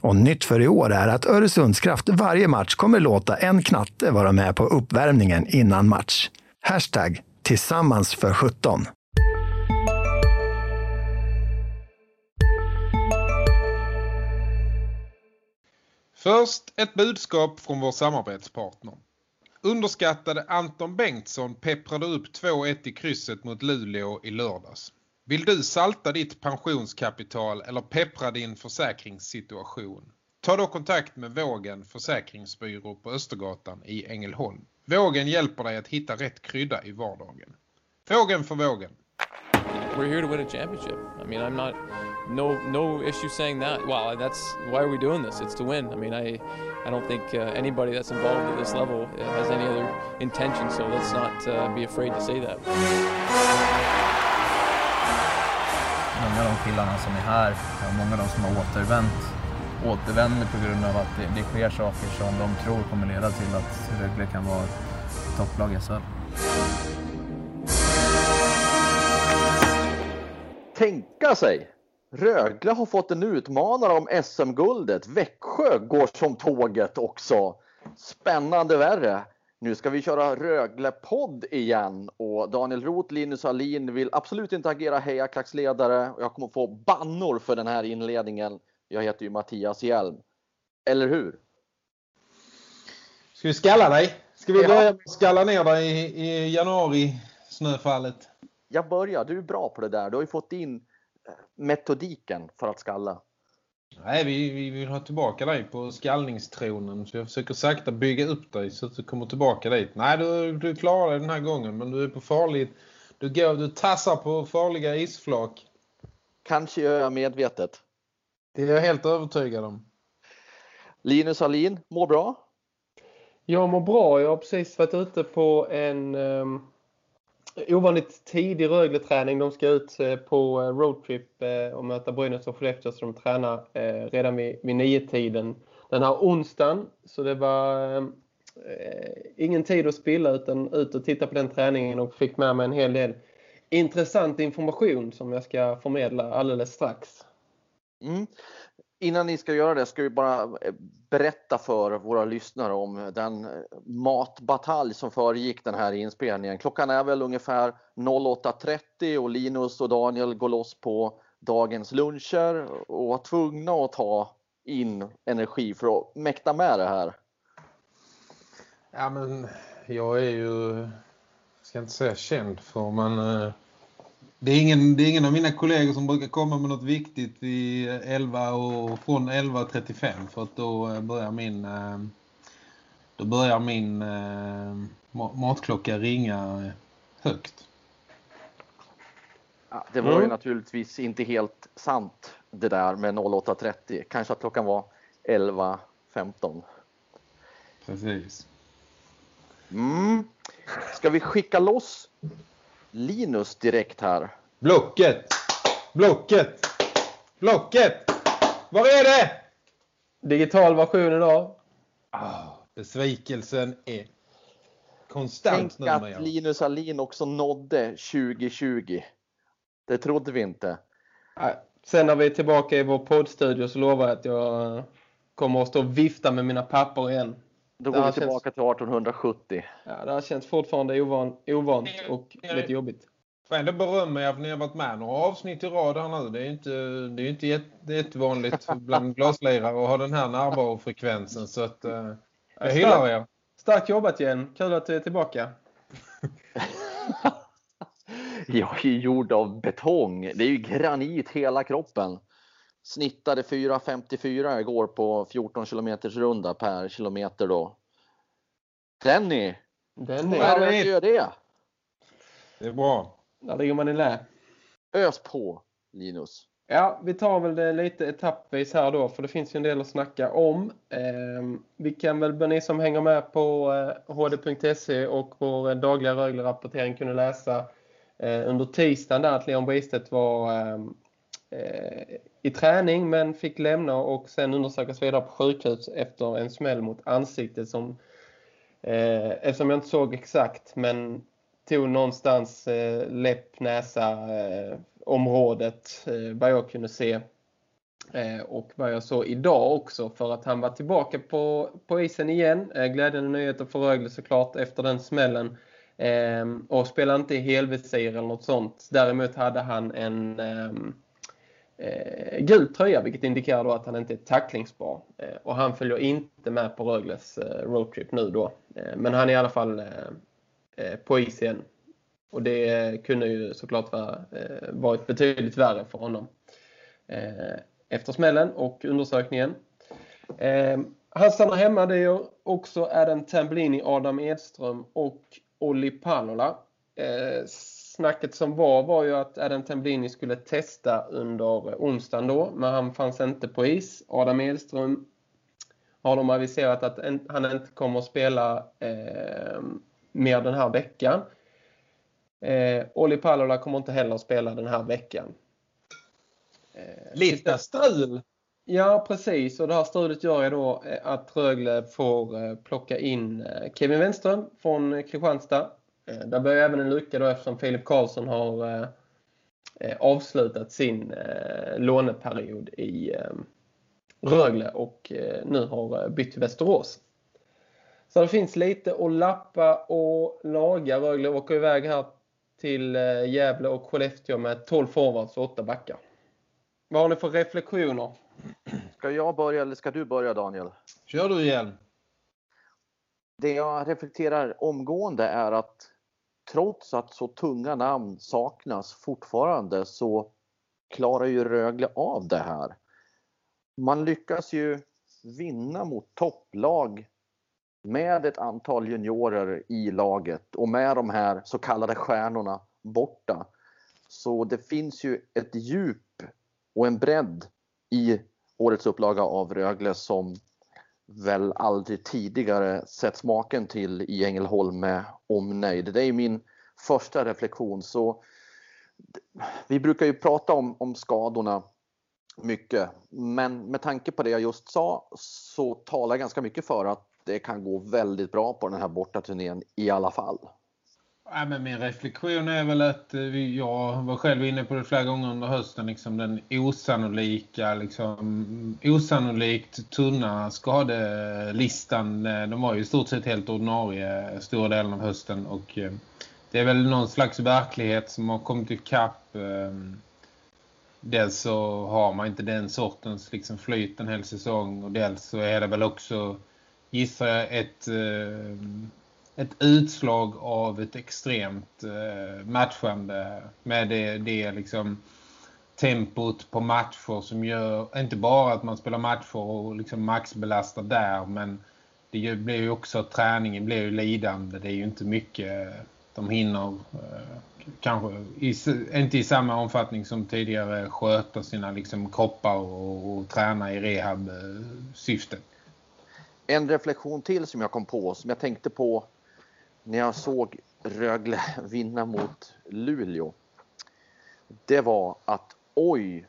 Och nytt för i år är att Öresundskraft varje match kommer låta en knatte vara med på uppvärmningen innan match. Hashtag tillsammans för 17. Först ett budskap från vår samarbetspartner. Underskattade Anton Bengtsson pepprade upp 2-1 i krysset mot Luleå i lördags. Vill du salta ditt pensionskapital eller peppra din försäkringssituation? Ta då kontakt med Vågen Försäkringsbyrå på Östergatan i Ängelholm. Vågen hjälper dig att hitta rätt krydda i vardagen. Vågen för vågen. We're here to win a championship. I mean, I'm not no no issue saying that. Well, that's why are we doing this? It's to win. I mean, I I don't think uh, anybody that's involved at this level has any other intention. So let's not uh, be afraid to say that. Många av de killarna som är här, många av de som har återvänt, återvänder på grund av att det, det sker saker som de tror kommer leda till att Rögle kan vara topplag i SHL. Tänka sig! Rögle har fått en utmanare om SM-guldet. Växjö går som tåget också. Spännande värre. Nu ska vi köra Rögle-podd igen och Daniel Roth, Linus Alin vill absolut inte agera hejaklacksledare och jag kommer få bannor för den här inledningen. Jag heter ju Mattias Hjelm. Eller hur? Ska vi skalla dig? Ska vi börja med att skalla ner dig i, i januari snöfallet? Jag börjar. Du är bra på det där. Du har ju fått in metodiken för att skalla. Nej, vi, vi vill ha tillbaka dig på skallningstronen. Så jag försöker sakta bygga upp dig så att du kommer tillbaka dit. Nej, du, du klarar dig den här gången. Men du är på farligt. Du, går, du tassar på farliga isflak. Kanske gör jag medvetet. Det är jag helt övertygad om. Linus Alin, mår bra? Jag mår bra. Jag har precis varit ute på en um, ovanligt tidig Rögle-träning. De ska ut eh, på eh, roadtrip eh, och möta Brynäs och Skellefteå så de tränar redan vid, vid nio-tiden den här onsdagen. Så det var eh, ingen tid att spilla utan ut och titta på den träningen och fick med mig en hel del intressant information som jag ska förmedla alldeles strax. Mm. Innan ni ska göra det ska vi bara eh, berätta för våra lyssnare om den eh, matbatalj som föregick den här inspelningen. Klockan är väl ungefär 08.30 och Linus och Daniel går loss på dagens luncher och var tvungna att ta in energi för att mäkta med det här. Ja men jag är ju, ska inte säga känd för men eh, det är, ingen, det är ingen av mina kollegor som brukar komma med något viktigt i 11 och från 11.35 för att då börjar min då börjar min matklocka ringa högt. Ja, det var ju mm. naturligtvis inte helt sant det där med 08.30. Kanske att klockan var 11.15. Precis. Mm. Ska vi skicka loss Linus direkt här. Blocket! Blocket! Blocket! Var är det? Digital version idag. Oh, besvikelsen är konstant Tänk att Linus Alin också nådde 2020. Det trodde vi inte. Sen när vi är tillbaka i vår poddstudio så lovar jag att jag kommer att stå och vifta med mina papper igen. Då går vi tillbaka känns... till 1870. Ja, det här känns fortfarande ovan, ovant och lite jobbigt. Får ändå berömma er för ni har varit med några avsnitt i rad här nu. Det är inte, det är inte jättevanligt bland glaslirare att ha den här närvarofrekvensen. Så att, uh, jag hyllar er. Starkt jobbat igen. Kul att du är tillbaka. jag är gjord av betong. Det är ju granit hela kroppen snittade 4.54 igår på 14 kilometers runda per kilometer då. Denny! Denny! Vad är det gör det? Det är bra. Där ligger man i lä. Ös på Linus. Ja, vi tar väl det lite etappvis här då för det finns ju en del att snacka om. Eh, vi kan väl, ni som hänger med på eh, hd.se och vår dagliga Rögle-rapportering kunde läsa eh, under tisdagen där att Leon Bristedt var ehm, eh, i träning men fick lämna och sen undersökas vidare på sjukhus efter en smäll mot ansiktet som eh, eftersom jag inte såg exakt men tog någonstans eh, läpp, näsa, eh, området eh, vad jag kunde se. Eh, och vad jag såg idag också för att han var tillbaka på, på isen igen. Eh, glädjande nyheter för Rögle såklart efter den smällen. Eh, och spelade inte i helvisir eller något sånt. Däremot hade han en ehm, eh, gul tröja vilket indikerar då att han inte är tacklingsbar. Eh, och han följer inte med på Rögles eh, roadtrip nu då. Eh, men han är i alla fall eh, eh på is igen. Och det kunde ju såklart vara, eh, varit betydligt värre för honom eh, efter smällen och undersökningen. Han stannar hemma, det gör också Adam Tambellini, Adam Edström och Olli Palola snacket som var var ju att Adam Temblini skulle testa under onsdagen då. Men han fanns inte på is. Adam Edström har de aviserat att han inte kommer att spela eh, mer den här veckan. Eh, Olli Palola kommer inte heller att spela den här veckan. Eh, Lite strul! Ja, precis. Och det här strulet gör ju då eh, att Rögle får eh, plocka in eh, Kevin Wenström från Kristianstad där börjar även en lucka då eftersom Filip Karlsson har eh, eh, avslutat sin låneperiod i Rögle och nu har bytt till Västerås. Så det finns lite att lappa och laga. Rögle åker iväg här till Gävle och Skellefteå med 12 forwards och 8 backar. Vad har ni för reflektioner? Ska jag börja eller ska du börja Daniel? Kör du igen. Det jag reflekterar omgående är att trots att så tunga namn saknas fortfarande så klarar ju Rögle av det här. Man lyckas ju vinna mot topplag med ett antal juniorer i laget och med de här så kallade stjärnorna borta. Så det finns ju ett djup och en bredd i årets upplaga av Rögle som väl aldrig tidigare sett smaken till i Ängelholm med omnejd. Det är min första reflektion. Så vi brukar ju prata om, om skadorna mycket, men med tanke på det jag just sa så talar ganska mycket för att det kan gå väldigt bra på den här bortaturnén i alla fall. Ja, men min reflektion är väl att eh, jag var själv inne på det flera gånger under hösten. Liksom den osannolika, liksom, osannolikt tunna skadelistan. Eh, de var ju i stort sett helt ordinarie eh, stora delen av hösten. Och det är väl någon slags verklighet som har kommit ikapp. Dels så har man inte den sortens liksom, flyt en hel säsong. Och dels så är det väl också, gissar jag, ett ett utslag av ett extremt eh, matchande med det, det liksom tempot på matcher som gör inte bara att man spelar matcher och liksom maxbelastar där men det blir ju också träningen blir ju lidande. Det är ju inte mycket de hinner eh, kanske i, inte i samma omfattning som tidigare sköta sina liksom kroppar och, och träna i rehab-syfte. Eh, en reflektion till som jag kom på som jag tänkte på när jag såg Rögle vinna mot Luleå. Det var att oj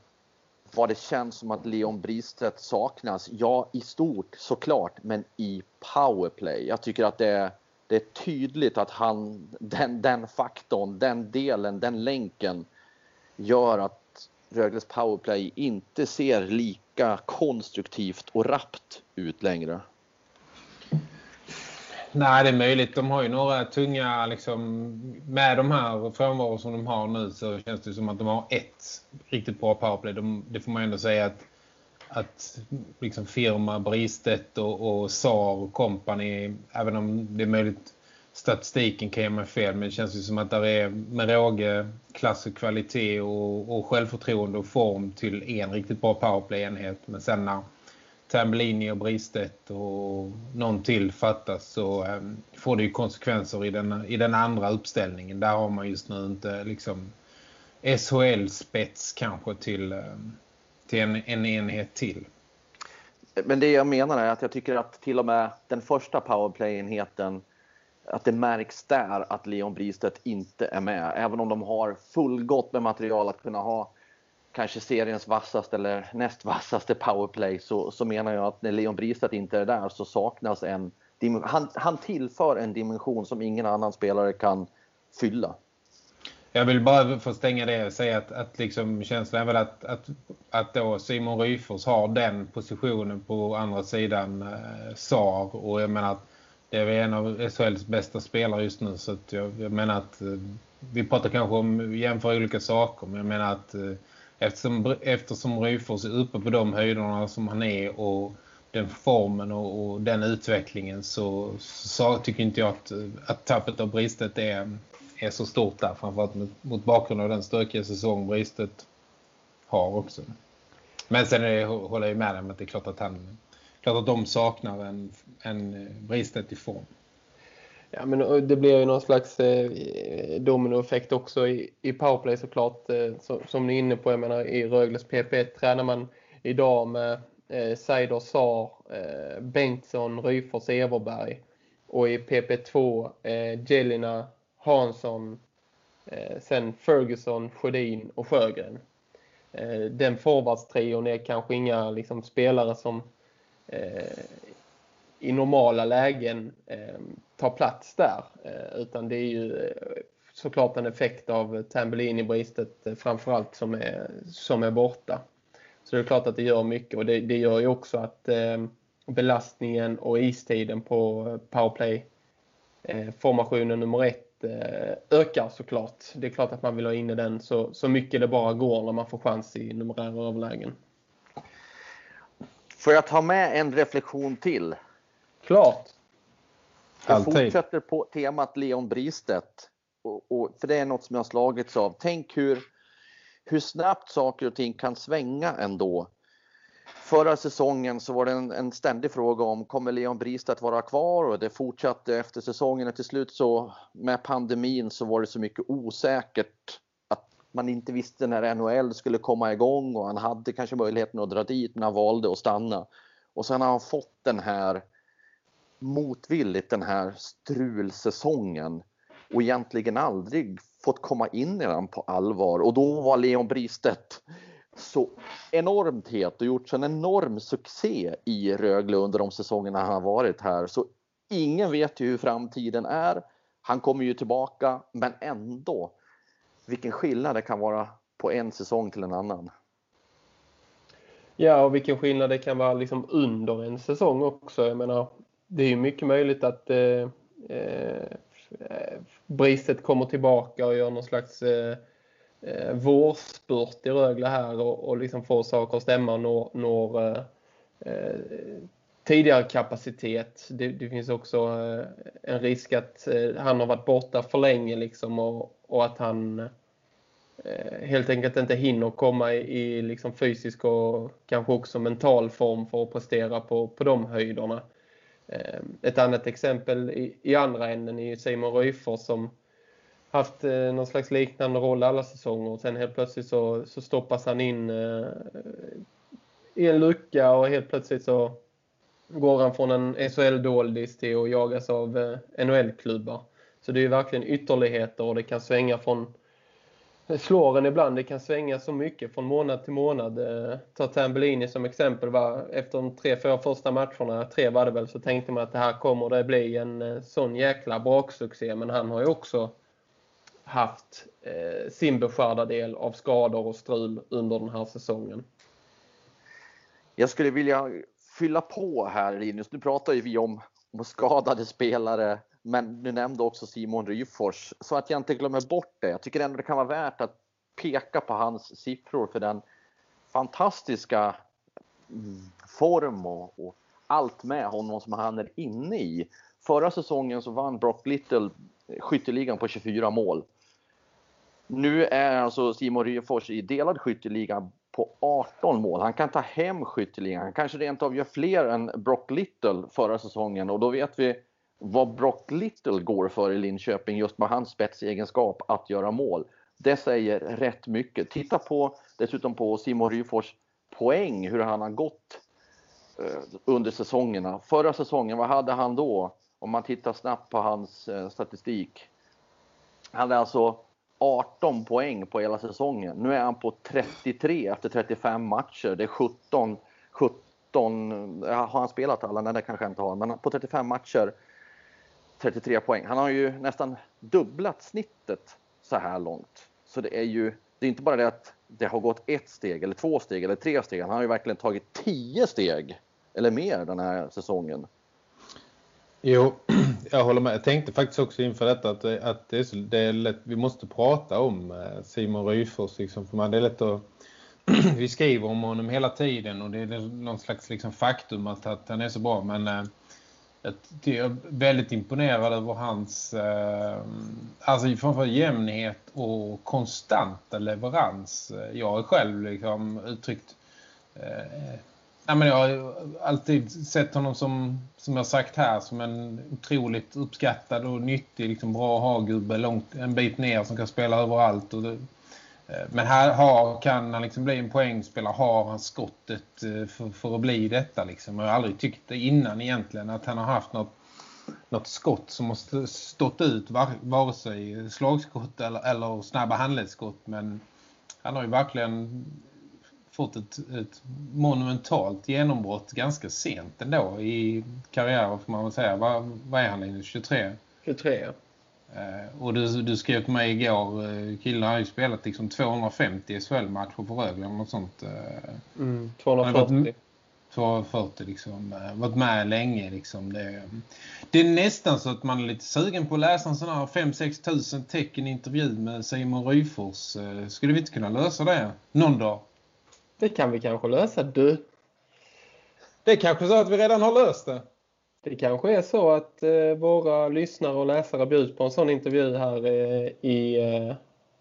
vad det känns som att Leon Bristedt saknas. Ja, i stort såklart, men i powerplay. Jag tycker att det är, det är tydligt att han, den, den faktorn, den delen, den länken gör att Rögles powerplay inte ser lika konstruktivt och rappt ut längre. Nej, det är möjligt. De har ju några tunga, liksom, med de här frånvaror som de har nu så känns det som att de har ett riktigt bra powerplay. De, det får man ändå säga att, att liksom firma Bristedt och, och SAR och company, även om det är möjligt statistiken kan ge mig fel, men det känns ju som att det är med råge, klass och kvalitet och, och självförtroende och form till en riktigt bra powerplay-enhet. Men sen när Tambellini och Bristedt och någon till fattas så um, får det ju konsekvenser i den, i den andra uppställningen. Där har man just nu inte liksom SHL-spets kanske till, ehm, till en, en enhet till. Men det jag menar är att jag tycker att till och med den första powerplay-enheten att det märks där att Leon Bristedt inte är med. Även om de har fullgott med material att kunna ha kanske seriens vassaste eller näst vassaste powerplay så, så menar jag att när Leon Bristedt inte är där så saknas en han, han tillför en dimension som ingen annan spelare kan fylla. Jag vill bara få stänga det och säga att, att liksom känslan är väl att, att, att då Simon Ryfors har den positionen på andra sidan eh, SAR och jag menar att det är en av SHLs bästa spelare just nu så att jag, jag menar att eh, vi pratar kanske om jämför olika saker men jag menar att eh, eftersom, eftersom Ryfors är uppe på de höjderna som han är och den formen och, och den utvecklingen så, så, tycker inte jag att, att tappet av bristet är, är så stort där. Framförallt mot, mot bakgrund av den stökiga säsong bristet har också. Men sen är, håller jag med om att det är klart att, han, klart att de saknar en, en bristet i form. Ja, men det blir ju någon slags eh, dominoeffekt också i, i powerplay såklart. Eh, som, som ni är inne på, jag menar i Rögles PP tränar man idag med eh, Seider Saar, eh, Bengtsson, Ryfors, Everberg. Och i PP2 eh, Jelina, Hansson, eh, sen Ferguson, Sjödin och Sjögren. Eh, den forwardstrion är kanske inga liksom, spelare som eh, i normala lägen eh, tar plats där. Eh, utan det är ju eh, såklart en effekt av Tambellini-bristet eh, framförallt som är, som är borta. Så det är klart att det gör mycket och det, det gör ju också att eh, belastningen och istiden på powerplay eh, formationen nummer ett eh, ökar såklart. Det är klart att man vill ha in i den så, så mycket det bara går när man får chans i numerära överlägen. Får jag ta med en reflektion till? Klart. Jag Alltid. fortsätter på temat Leon Bristedt. Och, och, för det är något som jag slagits av. Tänk hur hur snabbt saker och ting kan svänga ändå. Förra säsongen så var det en, en ständig fråga om kommer Leon Bristedt vara kvar och det fortsatte efter säsongen och till slut så med pandemin så var det så mycket osäkert att man inte visste när NHL skulle komma igång och han hade kanske möjligheten att dra dit men han valde att stanna. Och sen har han fått den här motvilligt den här strulsäsongen och egentligen aldrig fått komma in i den på allvar och då var Leon Bristedt så enormt het och gjort en enorm succé i Rögle under de säsongerna han har varit här. Så ingen vet ju hur framtiden är. Han kommer ju tillbaka, men ändå vilken skillnad det kan vara på en säsong till en annan. Ja, och vilken skillnad det kan vara liksom under en säsong också. Jag menar, det är ju mycket möjligt att eh, eh Bristet kommer tillbaka och gör någon slags eh, eh, vårspurt i Rögle här och, och liksom får saker att stämma och når, når eh, eh, tidigare kapacitet. Det, det, finns också eh, en risk att eh, han har varit borta för länge liksom och, och att han helt enkelt inte hinner komma i, i liksom fysisk och kanske också mental form för att prestera på, på de höjderna. Eh, ett annat exempel i, i andra änden är Simon Ryfors som haft eh, någon slags liknande roll alla säsonger och sen helt plötsligt så, så stoppas han in eh, i en lucka och helt plötsligt så går han från en SHL-doldis till att jagas av eh, NHL-klubbar. Så det är ju verkligen ytterligheter och det kan svänga från slår en ibland. Det kan svänga så mycket från månad till månad. Eh, ta Tambellini som exempel. Va? Efter de tre, fyra första matcherna, tre var det väl, så tänkte man att det här kommer det bli en eh, sån jäkla braksuccé. Men han har ju också haft eh, sin beskärda del av skador och strul under den här säsongen. Jag skulle vilja fylla på här Linus. Nu pratar ju vi om, om skadade spelare men du nämnde också Simon Ryfors, så att jag inte glömmer bort det. Jag tycker ändå det kan vara värt att peka på hans siffror för den fantastiska form och, och allt med honom som han är inne i. Förra säsongen så vann Brock Little skytteligan på 24 mål. Nu är alltså Simon Ryfors i delad skytteliga på 18 mål. Han kan ta hem skytteligan. Han kanske rent av gör fler än Brock Little förra säsongen och då vet vi vad Brock Little går för i Linköping just med hans spetsegenskap att göra mål. Det säger rätt mycket. Titta på dessutom på Simon Ryfors poäng, hur han har gått eh, under säsongerna. Förra säsongen, vad hade han då? Om man tittar snabbt på hans eh, statistik. Han hade alltså 18 poäng på hela säsongen. Nu är han på 33 efter 35 matcher. Det är 17, 17 har han spelat alla? Nej, det kanske han inte har, men på 35 matcher 33 poäng. Han har ju nästan dubblat snittet så här långt. Så det är ju, det är inte bara det att det har gått ett steg eller två steg eller tre steg. Han har ju verkligen tagit tio steg eller mer den här säsongen. Jo, jag håller med. Jag tänkte faktiskt också inför detta att, att det är, så, det är lätt, vi måste prata om eh, Simon Ryfors. Liksom, för man, det är lätt att, vi skriver om honom hela tiden och det är någon slags liksom, faktum att, att han är så bra. Men eh, jag är väldigt imponerad över hans eh, alltså framförallt jämnhet och konstanta leverans. Eh, jag har själv liksom, uttryckt eh, Ja, men jag har alltid sett honom som, som jag sagt här, som en otroligt uppskattad och nyttig, liksom bra ha-gubbe långt, en bit ner som kan spela överallt. Och det, Eh, men här har, kan han liksom bli en poängspelare, har han skottet eh, för, för att bli detta. Liksom. Jag har aldrig tyckt det innan egentligen att han har haft något, något skott som har stått ut, vare sig slagskott eller, eller snabba handledsskott. Men han har ju verkligen fått ett, ett monumentalt genombrott ganska sent ändå i karriären får man väl säga. Vad, vad är han Linus? 23? 23 ja. Eh, och du, du skrev till mig igår, eh, killen har ju spelat liksom 250 SHL-matcher på Rögle eller något sånt. Eh, mm, 240. 240 liksom, varit med länge liksom. Det, det är nästan så att man är lite sugen på att läsa en sån här 5-6 tusen tecken intervju med Simon Ryfors. Skulle vi inte kunna lösa det någon dag? Det kan vi kanske lösa, du. Det är kanske så att vi redan har löst det. Det kanske är så att eh, våra lyssnare och läsare bjuds på en sån intervju här eh, i, eh,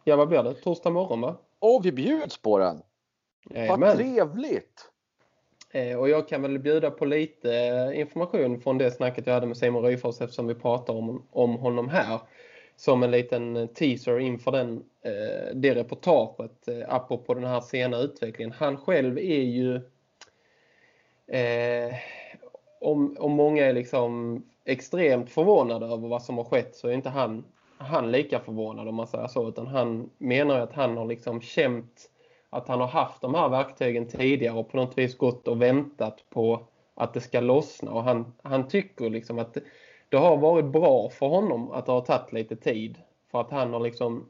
ja vad blir det, torsdag morgon va? Åh, vi bjuds på den! Jajamän. Vad trevligt! Och jag kan väl bjuda på lite information från det snacket jag hade med Simon Ryfors eftersom vi pratar om, om honom här som en liten teaser inför den, det reportaget apropå den här sena utvecklingen. Han själv är ju eh, om, om många är liksom extremt förvånade över vad som har skett så är inte han, han lika förvånad om man säger så utan han menar att han har liksom känt att han har haft de här verktygen tidigare och på något vis gått och väntat på att det ska lossna och han, han tycker liksom att det har varit bra för honom att det har tagit lite tid. För att han har liksom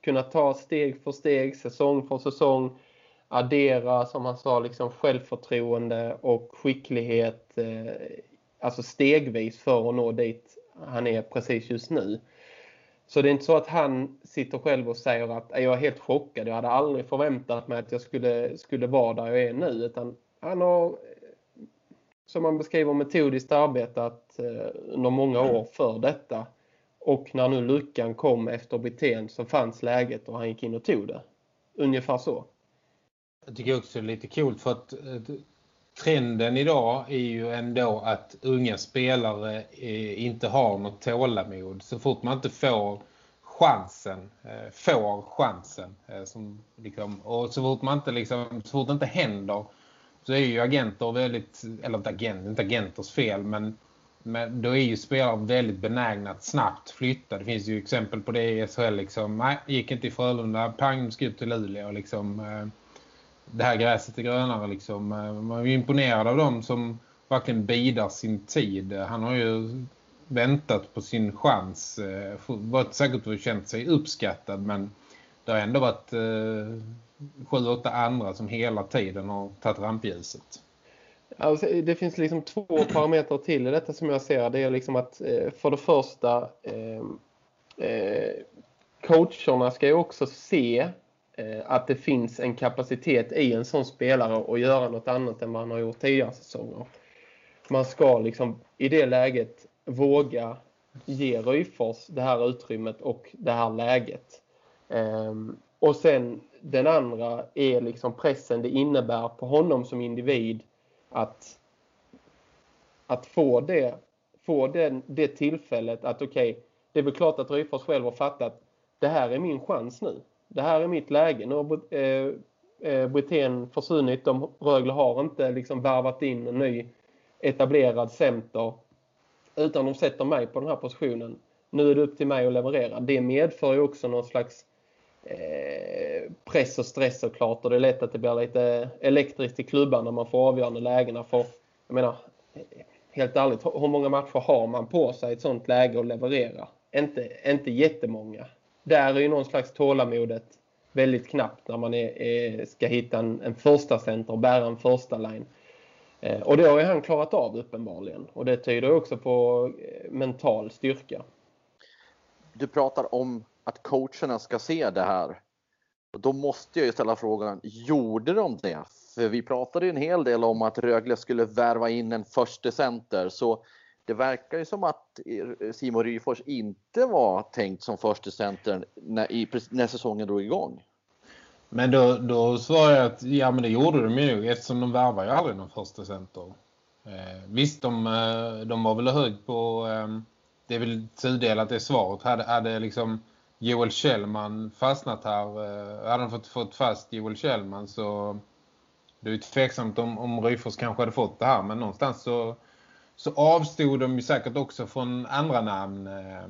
kunnat ta steg för steg, säsong för säsong, addera som han sa liksom självförtroende och skicklighet eh, alltså stegvis för att nå dit han är precis just nu. Så det är inte så att han sitter själv och säger att jag är helt chockad. Jag hade aldrig förväntat mig att jag skulle, skulle vara där jag är nu. Utan han har som man beskriver metodiskt arbetat eh, under många år för detta. Och när nu luckan kom efter Brithén så fanns läget och han gick in och tog det. Ungefär så. Jag tycker också det är lite coolt för att eh, trenden idag är ju ändå att unga spelare eh, inte har något tålamod. Så fort man inte får chansen, eh, får chansen. Som liksom, och så fort man inte liksom, så fort det inte händer så är ju agenter väldigt, eller inte, agent, inte agenters fel, men, men då är ju spelare väldigt benägna att snabbt flytta. Det finns ju exempel på det i SHL liksom, nej, gick inte i Frölunda, pang, ska ut till Luleå liksom. Det här gräset är grönare liksom. Eh, man är ju imponerad av dem som verkligen bidar sin tid. Eh, han har ju väntat på sin chans. Eh, varit säkert och känt sig uppskattad men det har ändå varit sju, åtta andra som hela tiden har tagit rampljuset. Alltså, det finns liksom två parametrar till i detta som jag ser. Det är liksom att för det första eh, eh, coacherna ska ju också se Eh, att det finns en kapacitet i en sån spelare att göra något annat än man har gjort tidigare säsonger. Man ska liksom i det läget våga ge Ryfors det här utrymmet och det här läget. Ehm, och sen den andra är liksom pressen det innebär på honom som individ att, att få det få den, det tillfället att okej, okay, det är väl klart att Ryfors själv har fattat det här är min chans nu det här är mitt läge. Nu har eh, eh, Brithén försvunnit. De, Rögle har inte liksom värvat in en ny etablerad center utan de sätter mig på den här positionen. Nu är det upp till mig att leverera. Det medför ju också någon slags eh, press och stress såklart och det är lätt att det blir lite elektriskt i klubban när man får avgörande lägena för jag menar helt ärligt, hur många matcher har man på sig i ett sånt läge att leverera? Inte, inte jättemånga. Där är ju någon slags tålamodet väldigt knappt när man är, är, ska hitta en, en första center och bära en första line. Eh, och det har ju han klarat av uppenbarligen. Och det tyder också på eh, mental styrka. Du pratar om att coacherna ska se det här. Då måste jag ju ställa frågan, gjorde de det? För vi pratade ju en hel del om att Rögle skulle värva in en första center. Så det verkar ju som att Simon Ryfors inte var tänkt som första centern när, när säsongen drog igång. Men då, då svarar jag att ja men det gjorde de ju eftersom de värvar ju aldrig någon första center. Eh, visst, de, eh, de var väl hög på, eh, det är väl tudelat det svaret. Hade, hade liksom Joel Kjellman fastnat här, eh, hade de fått, fått fast Joel Kjellman så det är ju tveksamt om, om Ryfors kanske hade fått det här. Men någonstans så, så avstod de ju säkert också från andra namn. Eh,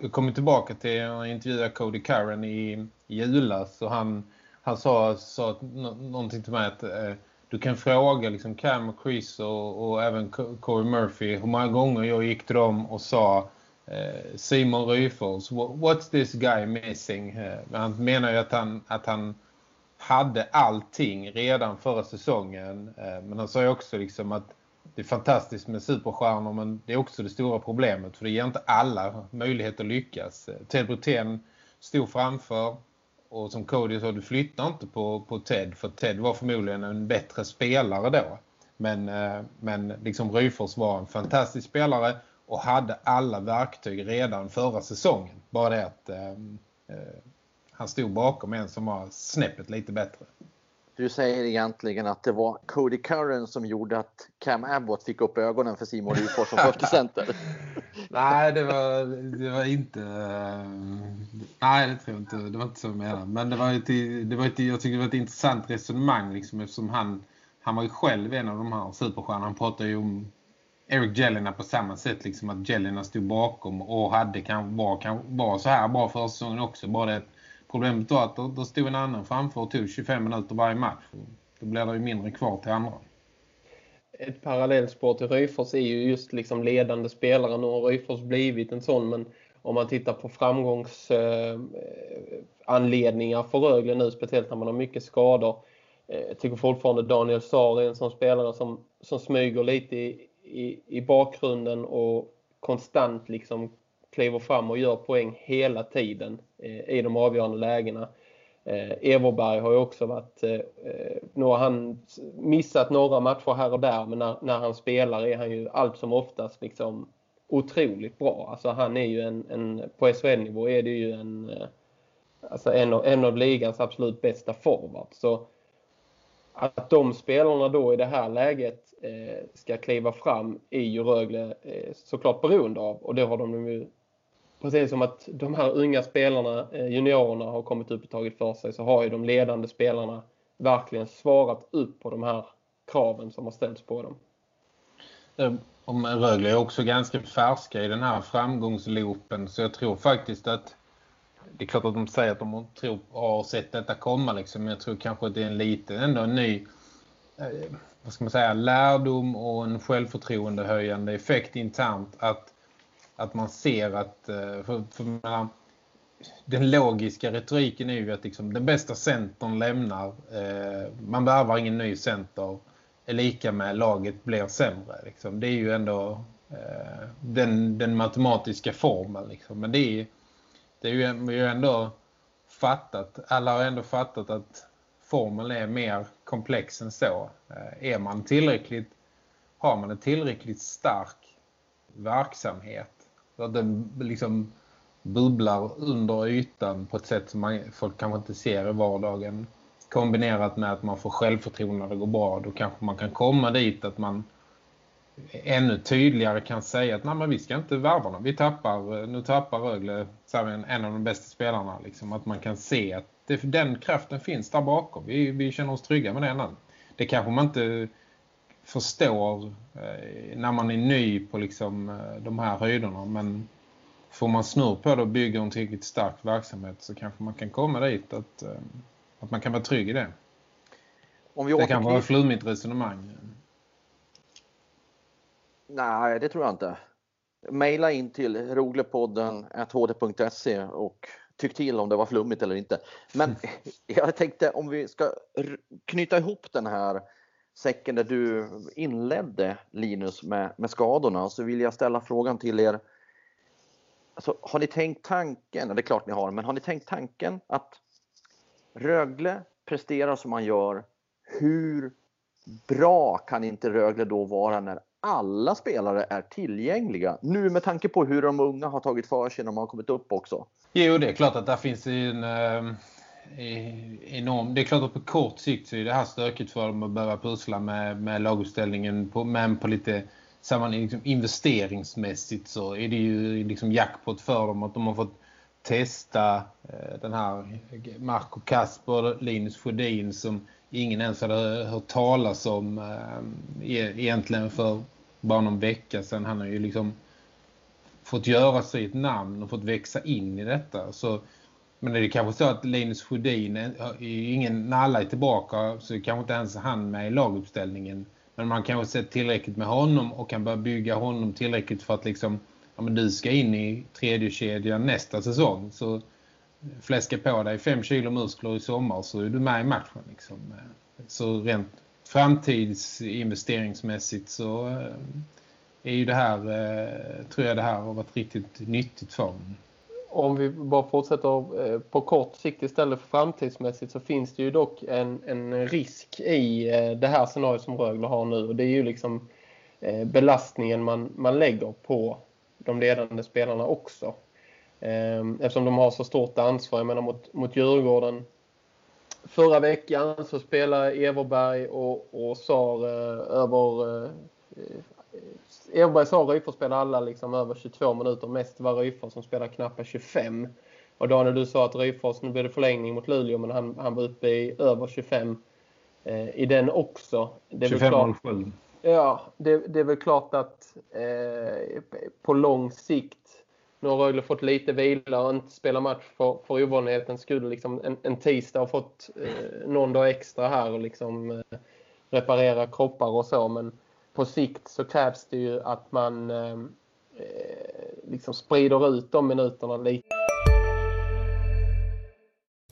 jag kommer tillbaka till att intervjua Cody Curran i, i julas och han, han sa, sa någonting till mig att eh, du kan fråga liksom Cam och Chris och, och även Corey Murphy hur många gånger jag gick till dem och sa eh, Simon Ryfors, what's this guy missing? Eh, han menar ju att han, att han hade allting redan förra säsongen. Eh, men han sa ju också liksom att det är fantastiskt med superstjärnor men det är också det stora problemet för det ger inte alla möjlighet att lyckas. Ted Brutén stod framför och som Cody sa, du flyttar inte på, på Ted för Ted var förmodligen en bättre spelare då. Men, eh, men liksom Ryfors var en fantastisk spelare och hade alla verktyg redan förra säsongen. Bara det att eh, eh han stod bakom en som var snäppet lite bättre. Du säger egentligen att det var Cody Curran som gjorde att Cam Abbott fick upp ögonen för Simon Ryfors som första center. nej, det var, det var inte... Eh, nej, det tror jag inte. Det var inte så jag menade. Men det var ett, det var ett, jag tycker det var ett intressant resonemang liksom, eftersom han, han var ju själv en av de här superstjärnorna. Han pratade ju om Eric Jelena på samma sätt. Liksom, att Jelena stod bakom och hade kan var, kan var så här bra för säsongen också. Bara det Problemet var att då, då stod en annan framför och tog 25 minuter varje match. Då blir det ju mindre kvar till andra. Ett parallellspår till Ryfors är ju just liksom ledande spelare. Nu har Ryfors blivit en sån men om man tittar på framgångsanledningar eh, för Rögle nu, speciellt när man har mycket skador. Eh, jag tycker fortfarande Daniel Saar är en sån spelare som, som smyger lite i, i, i bakgrunden och konstant liksom kliver fram och gör poäng hela tiden eh, i de avgörande lägena. Eh, Everberg har ju också varit, eh, nu har han missat några matcher här och där men när, när han spelar är han ju allt som oftast liksom otroligt bra. Alltså han är ju en, en på SHL-nivå är det ju en, alltså en, av, en av ligans absolut bästa forward. Så att de spelarna då i det här läget eh, ska kliva fram är ju Rögle eh, såklart beroende av och det har de ju precis som att de här unga spelarna, eh, juniorerna har kommit upp och tagit för sig så har ju de ledande spelarna verkligen svarat upp på de här kraven som har ställts på dem. Ehm, Om Rögle är också ganska färska i den här framgångsloopen så jag tror faktiskt att det är klart att de säger att de tror, har sett detta komma liksom, men jag tror kanske att det är en liten ändå en ny eh, vad ska man säga, lärdom och en självförtroendehöjande effekt internt att att man ser att eh, för, för den logiska retoriken är ju att liksom, den bästa centern lämnar. Eh, man värvar ingen ny center. Är lika med laget blir sämre. Liksom. Det är ju ändå eh, den, den matematiska formeln. Liksom. Men det är, det är ju, vi har ändå fattat, alla har ändå fattat att formeln är mer komplex än så. Eh, är man tillräckligt, har man en tillräckligt stark verksamhet att den liksom bubblar under ytan på ett sätt som man, folk kanske inte ser i vardagen. Kombinerat med att man får självförtroende när det går bra. Då kanske man kan komma dit att man ännu tydligare kan säga att nej, men vi ska inte värva dem. Vi tappar, nu tappar Rögle en, en av de bästa spelarna. Liksom, att man kan se att det, den kraften finns där bakom. Vi, vi känner oss trygga med den. Det kanske man inte förstår eh, när man är ny på liksom, eh, de här höjderna. Men får man snurr på det och bygger en tillräckligt stark verksamhet så kanske man kan komma dit att, eh, att man kan vara trygg i det. Om vi det kan vara ett flummigt resonemang. Nej, det tror jag inte. Maila in till roglepodden hd.se och tyck till om det var flummigt eller inte. Men jag tänkte om vi ska knyta ihop den här säcken där du inledde Linus med, med skadorna så vill jag ställa frågan till er. Alltså, har ni tänkt tanken, det är klart ni har, men har ni tänkt tanken att Rögle presterar som man gör, hur bra kan inte Rögle då vara när alla spelare är tillgängliga? Nu med tanke på hur de unga har tagit för sig när de har kommit upp också. Jo, det är klart att där finns en eh, enorm... Det är klart att på kort sikt så är det här stökigt för dem att börja pussla med, med laguppställningen. På, men på lite samman, liksom investeringsmässigt så är det ju liksom jackpot för dem att de har fått testa eh, den här Marco Kasper, Linus Sjödin som ingen ens hade hört talas om eh, e-, egentligen för bara någon vecka sedan. Han har ju liksom fått göra sig ett namn och fått växa in i detta. Så, men det är kanske så att Linus Sjödin är ingen, när alla är tillbaka så är kanske inte ens han med i laguppställningen. Men man kanske sett tillräckligt med honom och kan börja bygga honom tillräckligt för att liksom, ja men du ska in i tredje kedjan nästa säsong. Så eh, fläska på dig fem kilo muskler i sommar så är du med i matchen. Liksom. Eh, så rent framtidsinvesteringsmässigt så eh, är ju det här, tror jag det här har varit riktigt nyttigt för honom. Om vi bara fortsätter eh, på kort sikt istället för framtidsmässigt så finns det ju dock en, en risk i eh, det här scenariot som Rögle har nu. Och det är ju liksom eh, belastningen man, man lägger på de ledande spelarna också. Ehm, eftersom de har så stort ansvar. Jag menar mot, mot Djurgården förra veckan så spelade Everberg och, och Sar över Everberg sa Ryfors spelar alla liksom över 22 minuter. Mest var Ryfors som spelar knappt 25. Och Daniel, du sa att Ryfors, nu blir det förlängning mot Luleå, men han, han var uppe i över 25 eh, i den också. 25,7. Ja, det, det är väl klart att eh, på lång sikt nu har Rögle fått lite vila och inte spela match för, för ovanlighetens skull. Liksom en, en tisdag har fått eh, någon dag extra här och liksom eh, reparera kroppar och så. Men på sikt så krävs det ju att man eh, liksom sprider ut de minuterna lite.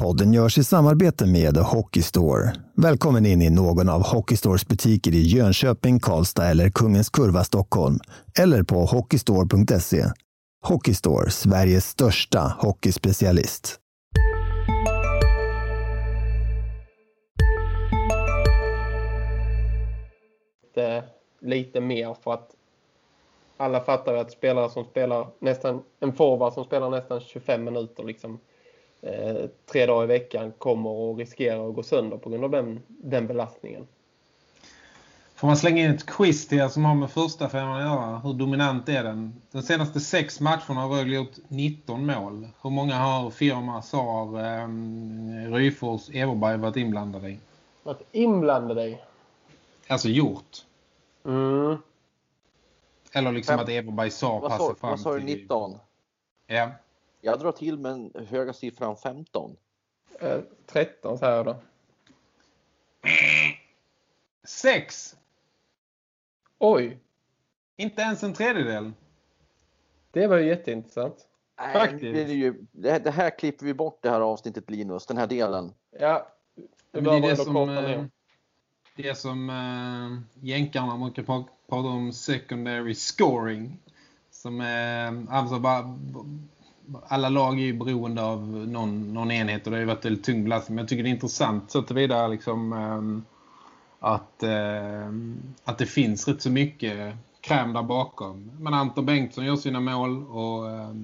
Podden görs i samarbete med Hockeystore. Välkommen in i någon av Hockeystores butiker i Jönköping, Karlstad eller Kungens Kurva, Stockholm. Eller på hockeystore.se. Hockeystore, Sveriges största hockeyspecialist. Lite mer för att alla fattar att spelare som spelar nästan en forward som spelar nästan 25 minuter liksom eh, tre dagar i veckan kommer att riskera att gå sönder på grund av den, den belastningen. Får man slänga in ett quiz till er som har med första femman att göra? Hur dominant är den? De senaste sex matcherna har Rögle gjort 19 mål. Hur många har Firma, Sar, eh, Ryfors, Everberg varit inblandade i? Varit inblandade i? Alltså gjort. Mm. Eller liksom Fem. att Everberg sa passar fram Vad sa du, 19? Ja. Jag drar till med en höga siffran 15. Eh, 13 så här då. 6! Oj! Inte ens en tredjedel. Det var ju jätteintressant. Nej, Faktiskt. Det, ju, det, det, här klipper vi bort det här avsnittet Linus, den här delen. Ja, det, det är det som, det som eh, jänkarna brukar prata om secondary scoring. Som är, alltså bara, alla lag är ju beroende av någon, någon enhet och det har ju varit väldigt tung belastning. Men jag tycker det är intressant så tillvida liksom, eh, att, eh, att det finns rätt så mycket kräm där bakom. Men Anton Bengtsson gör sina mål och eh,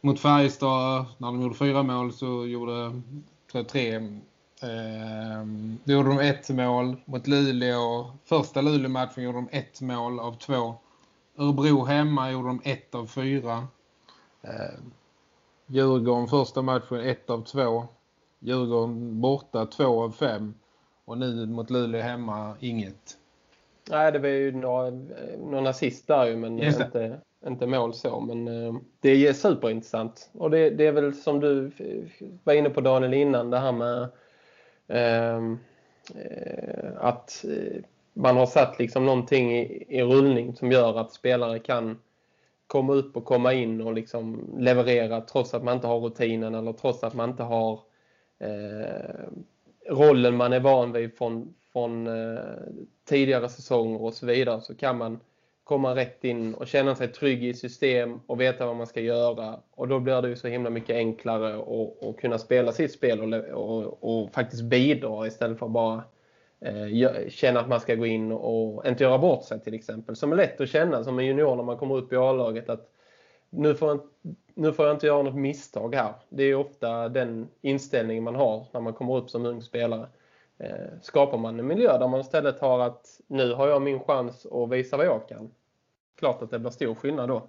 mot Färjestad när de gjorde fyra mål så gjorde tre då gjorde de ett mål mot Luleå. Första Luleå-matchen gjorde de ett mål av två. Örebro hemma gjorde de ett av fyra. Eh, Djurgården första matchen ett av två. Djurgården borta två av fem. Och nu mot Luleå hemma inget. Nej, det var ju några, nazist där ju, men inte, inte mål så. Men eh, det är superintressant. Och det, det, är väl som du var inne på Daniel innan, det här med ehm, Ehm, eh, att eh, man har satt liksom någonting i, i rullning som gör att spelare kan komma upp och komma in och liksom leverera trots att man inte har rutinen eller trots att man inte har eh, rollen man är van vid från, från eh, tidigare säsonger och så vidare så kan man komma rätt in och känna sig trygg i system och veta vad man ska göra. Och då blir det ju så himla mycket enklare att kunna spela sitt spel och, och, och faktiskt bidra istället för att bara eh, känna att man ska gå in och inte göra bort sig till exempel. Som är lätt att känna som en junior när man kommer upp i A-laget att nu får, jag, nu får jag inte göra något misstag här. Det är ofta den inställningen man har när man kommer upp som ung spelare. Eh, skapar man en miljö där man istället har att nu har jag min chans att visa vad jag kan. Klart att det blir stor skillnad då.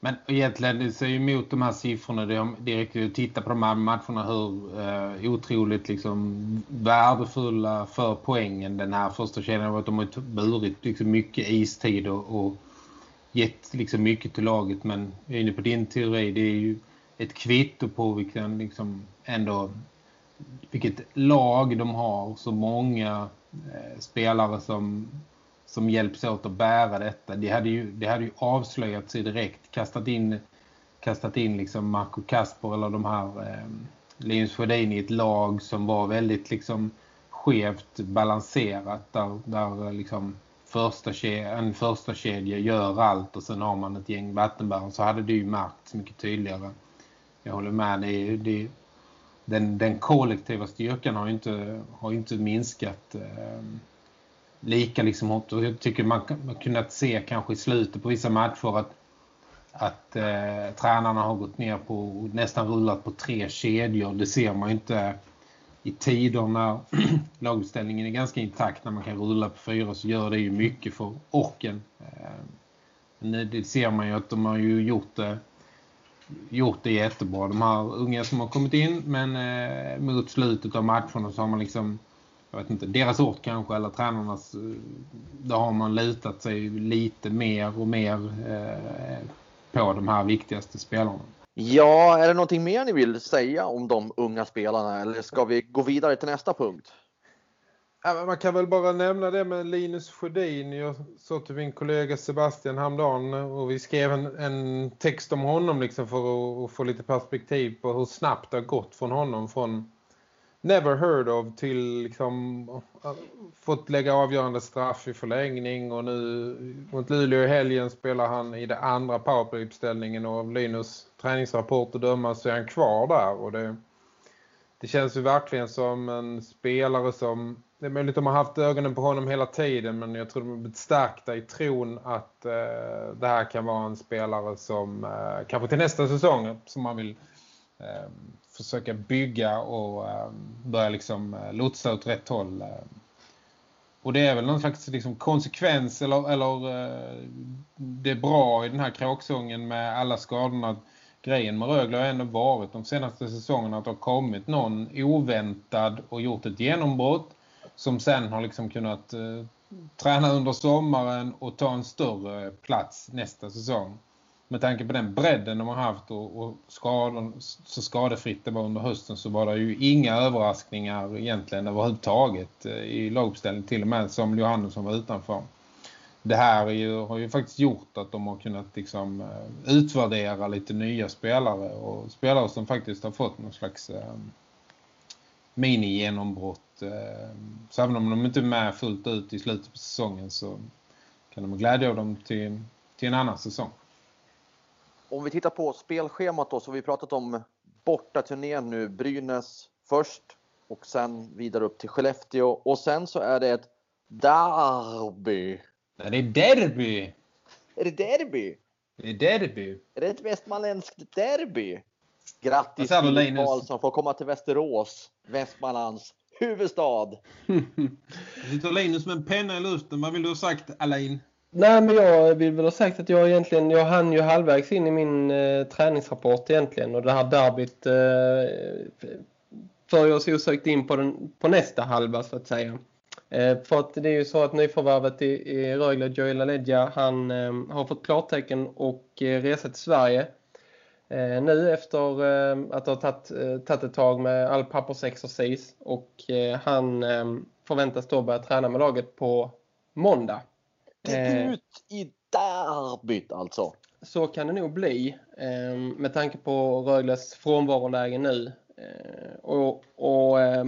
Men egentligen det ser ju emot de här siffrorna. Det räcker ju att titta på de här matcherna hur eh, otroligt liksom värdefulla för poängen den här första kedjan att de har burit liksom mycket istid och, och gett liksom mycket till laget. Men jag är inne på din teori. Det är ju ett kvitto på vilken liksom ändå vilket lag de har. Så många eh, spelare som som hjälps åt att bära detta. Det hade ju, det hade ju avslöjat sig direkt. Kastat in, kastat in liksom Marco Kasper eller de här eh, Linus Sjödin i ett lag som var väldigt liksom skevt balanserat. Där, där liksom första kedja, en första kedja gör allt och sen har man ett gäng vattenbärare så hade det ju märkts mycket tydligare. Jag håller med. Det, det, den, den kollektiva styrkan har ju inte, har inte minskat eh, lika liksom hårt. Och jag tycker man, man kunnat se kanske i slutet på vissa matcher att, att eh, tränarna har gått ner på nästan rullat på tre kedjor. Det ser man ju inte i tider när laguppställningen är ganska intakt när man kan rulla på fyra så gör det ju mycket för orken. Eh, men det ser man ju att de har ju gjort det gjort det jättebra. De här unga som har kommit in men eh, mot slutet av matcherna så har man liksom jag vet inte, deras ort kanske eller tränarnas, eh, då har man lutat sig lite mer och mer eh, på de här viktigaste spelarna. Ja, är det någonting mer ni vill säga om de unga spelarna eller ska vi gå vidare till nästa punkt? man kan väl bara nämna det med Linus Sjödin. Jag sa till min kollega Sebastian Hamdan och vi skrev en, en text om honom liksom för att, att, få lite perspektiv på hur snabbt det har gått från honom från never heard of till liksom eh, fått lägga avgörande straff i förlängning och nu mot Luleå i helgen spelar han i det andra powerplay-uppställningen och av Linus träningsrapport att döma så är han kvar där och det, det känns ju verkligen som en spelare som det är möjligt att de har haft ögonen på honom hela tiden men jag tror de har blivit stärkta i tron att eh, det här kan vara en spelare som eh, kanske till nästa säsong som man vill eh, Ehm, försöka bygga och ehm, börja liksom eh, lotsa åt rätt håll. Ehm. Och det är väl någon slags liksom konsekvens eller, eller eh, det är bra i den här kråksången med alla skadorna. Grejen med Rögle har ändå varit de senaste säsongerna att det har kommit någon oväntad och gjort ett genombrott som sen har liksom kunnat eh, träna under sommaren och ta en större plats nästa säsong med tanke på den bredden de har haft och, och skador, så skadefritt det var under hösten så var det ju inga överraskningar egentligen överhuvudtaget eh, i laguppställningen. till och med som Johannesson var utanför. Det här ju, har ju faktiskt gjort att de har kunnat liksom, eh, utvärdera lite nya spelare och spelare som faktiskt har fått någon slags eh, mini-genombrott. Eh, så även om de inte är med fullt ut i slutet på säsongen så kan de glädja dem till, till en annan säsong om vi tittar på spelschemat då så har vi pratat om bortaturnén nu. Brynäs först och sen vidare upp till Skellefteå och sen så är det ett derby. Det är derby. Är det derby? Det är derby. Är det ett västmanländskt derby? Grattis du, Filip? Karlsson får komma till Västerås, Västmanlands huvudstad. Sitter Linus med en penna i luften. Vad vill du ha sagt Alain? Nej, men jag vill väl ha sagt att jag egentligen, jag hann ju halvvägs in i min eh, träningsrapport egentligen och det här derbyt eh, för oss osökt in på, den, på nästa halva så att säga. Eh, för att det är ju så att nyförvärvet i, i Rögle, Joel Aledja, han eh, har fått klartecken och eh, resa till Sverige. Eh, nu efter eh, att ha tagit, eh, tagit ett tag med all pappersexercis och eh, han eh, förväntas då börja träna med laget på måndag. Eh, Ut i derbyt alltså. så kan det nog bli eh, med tanke på Rögles frånvaroläge nu. Eh, och och eh,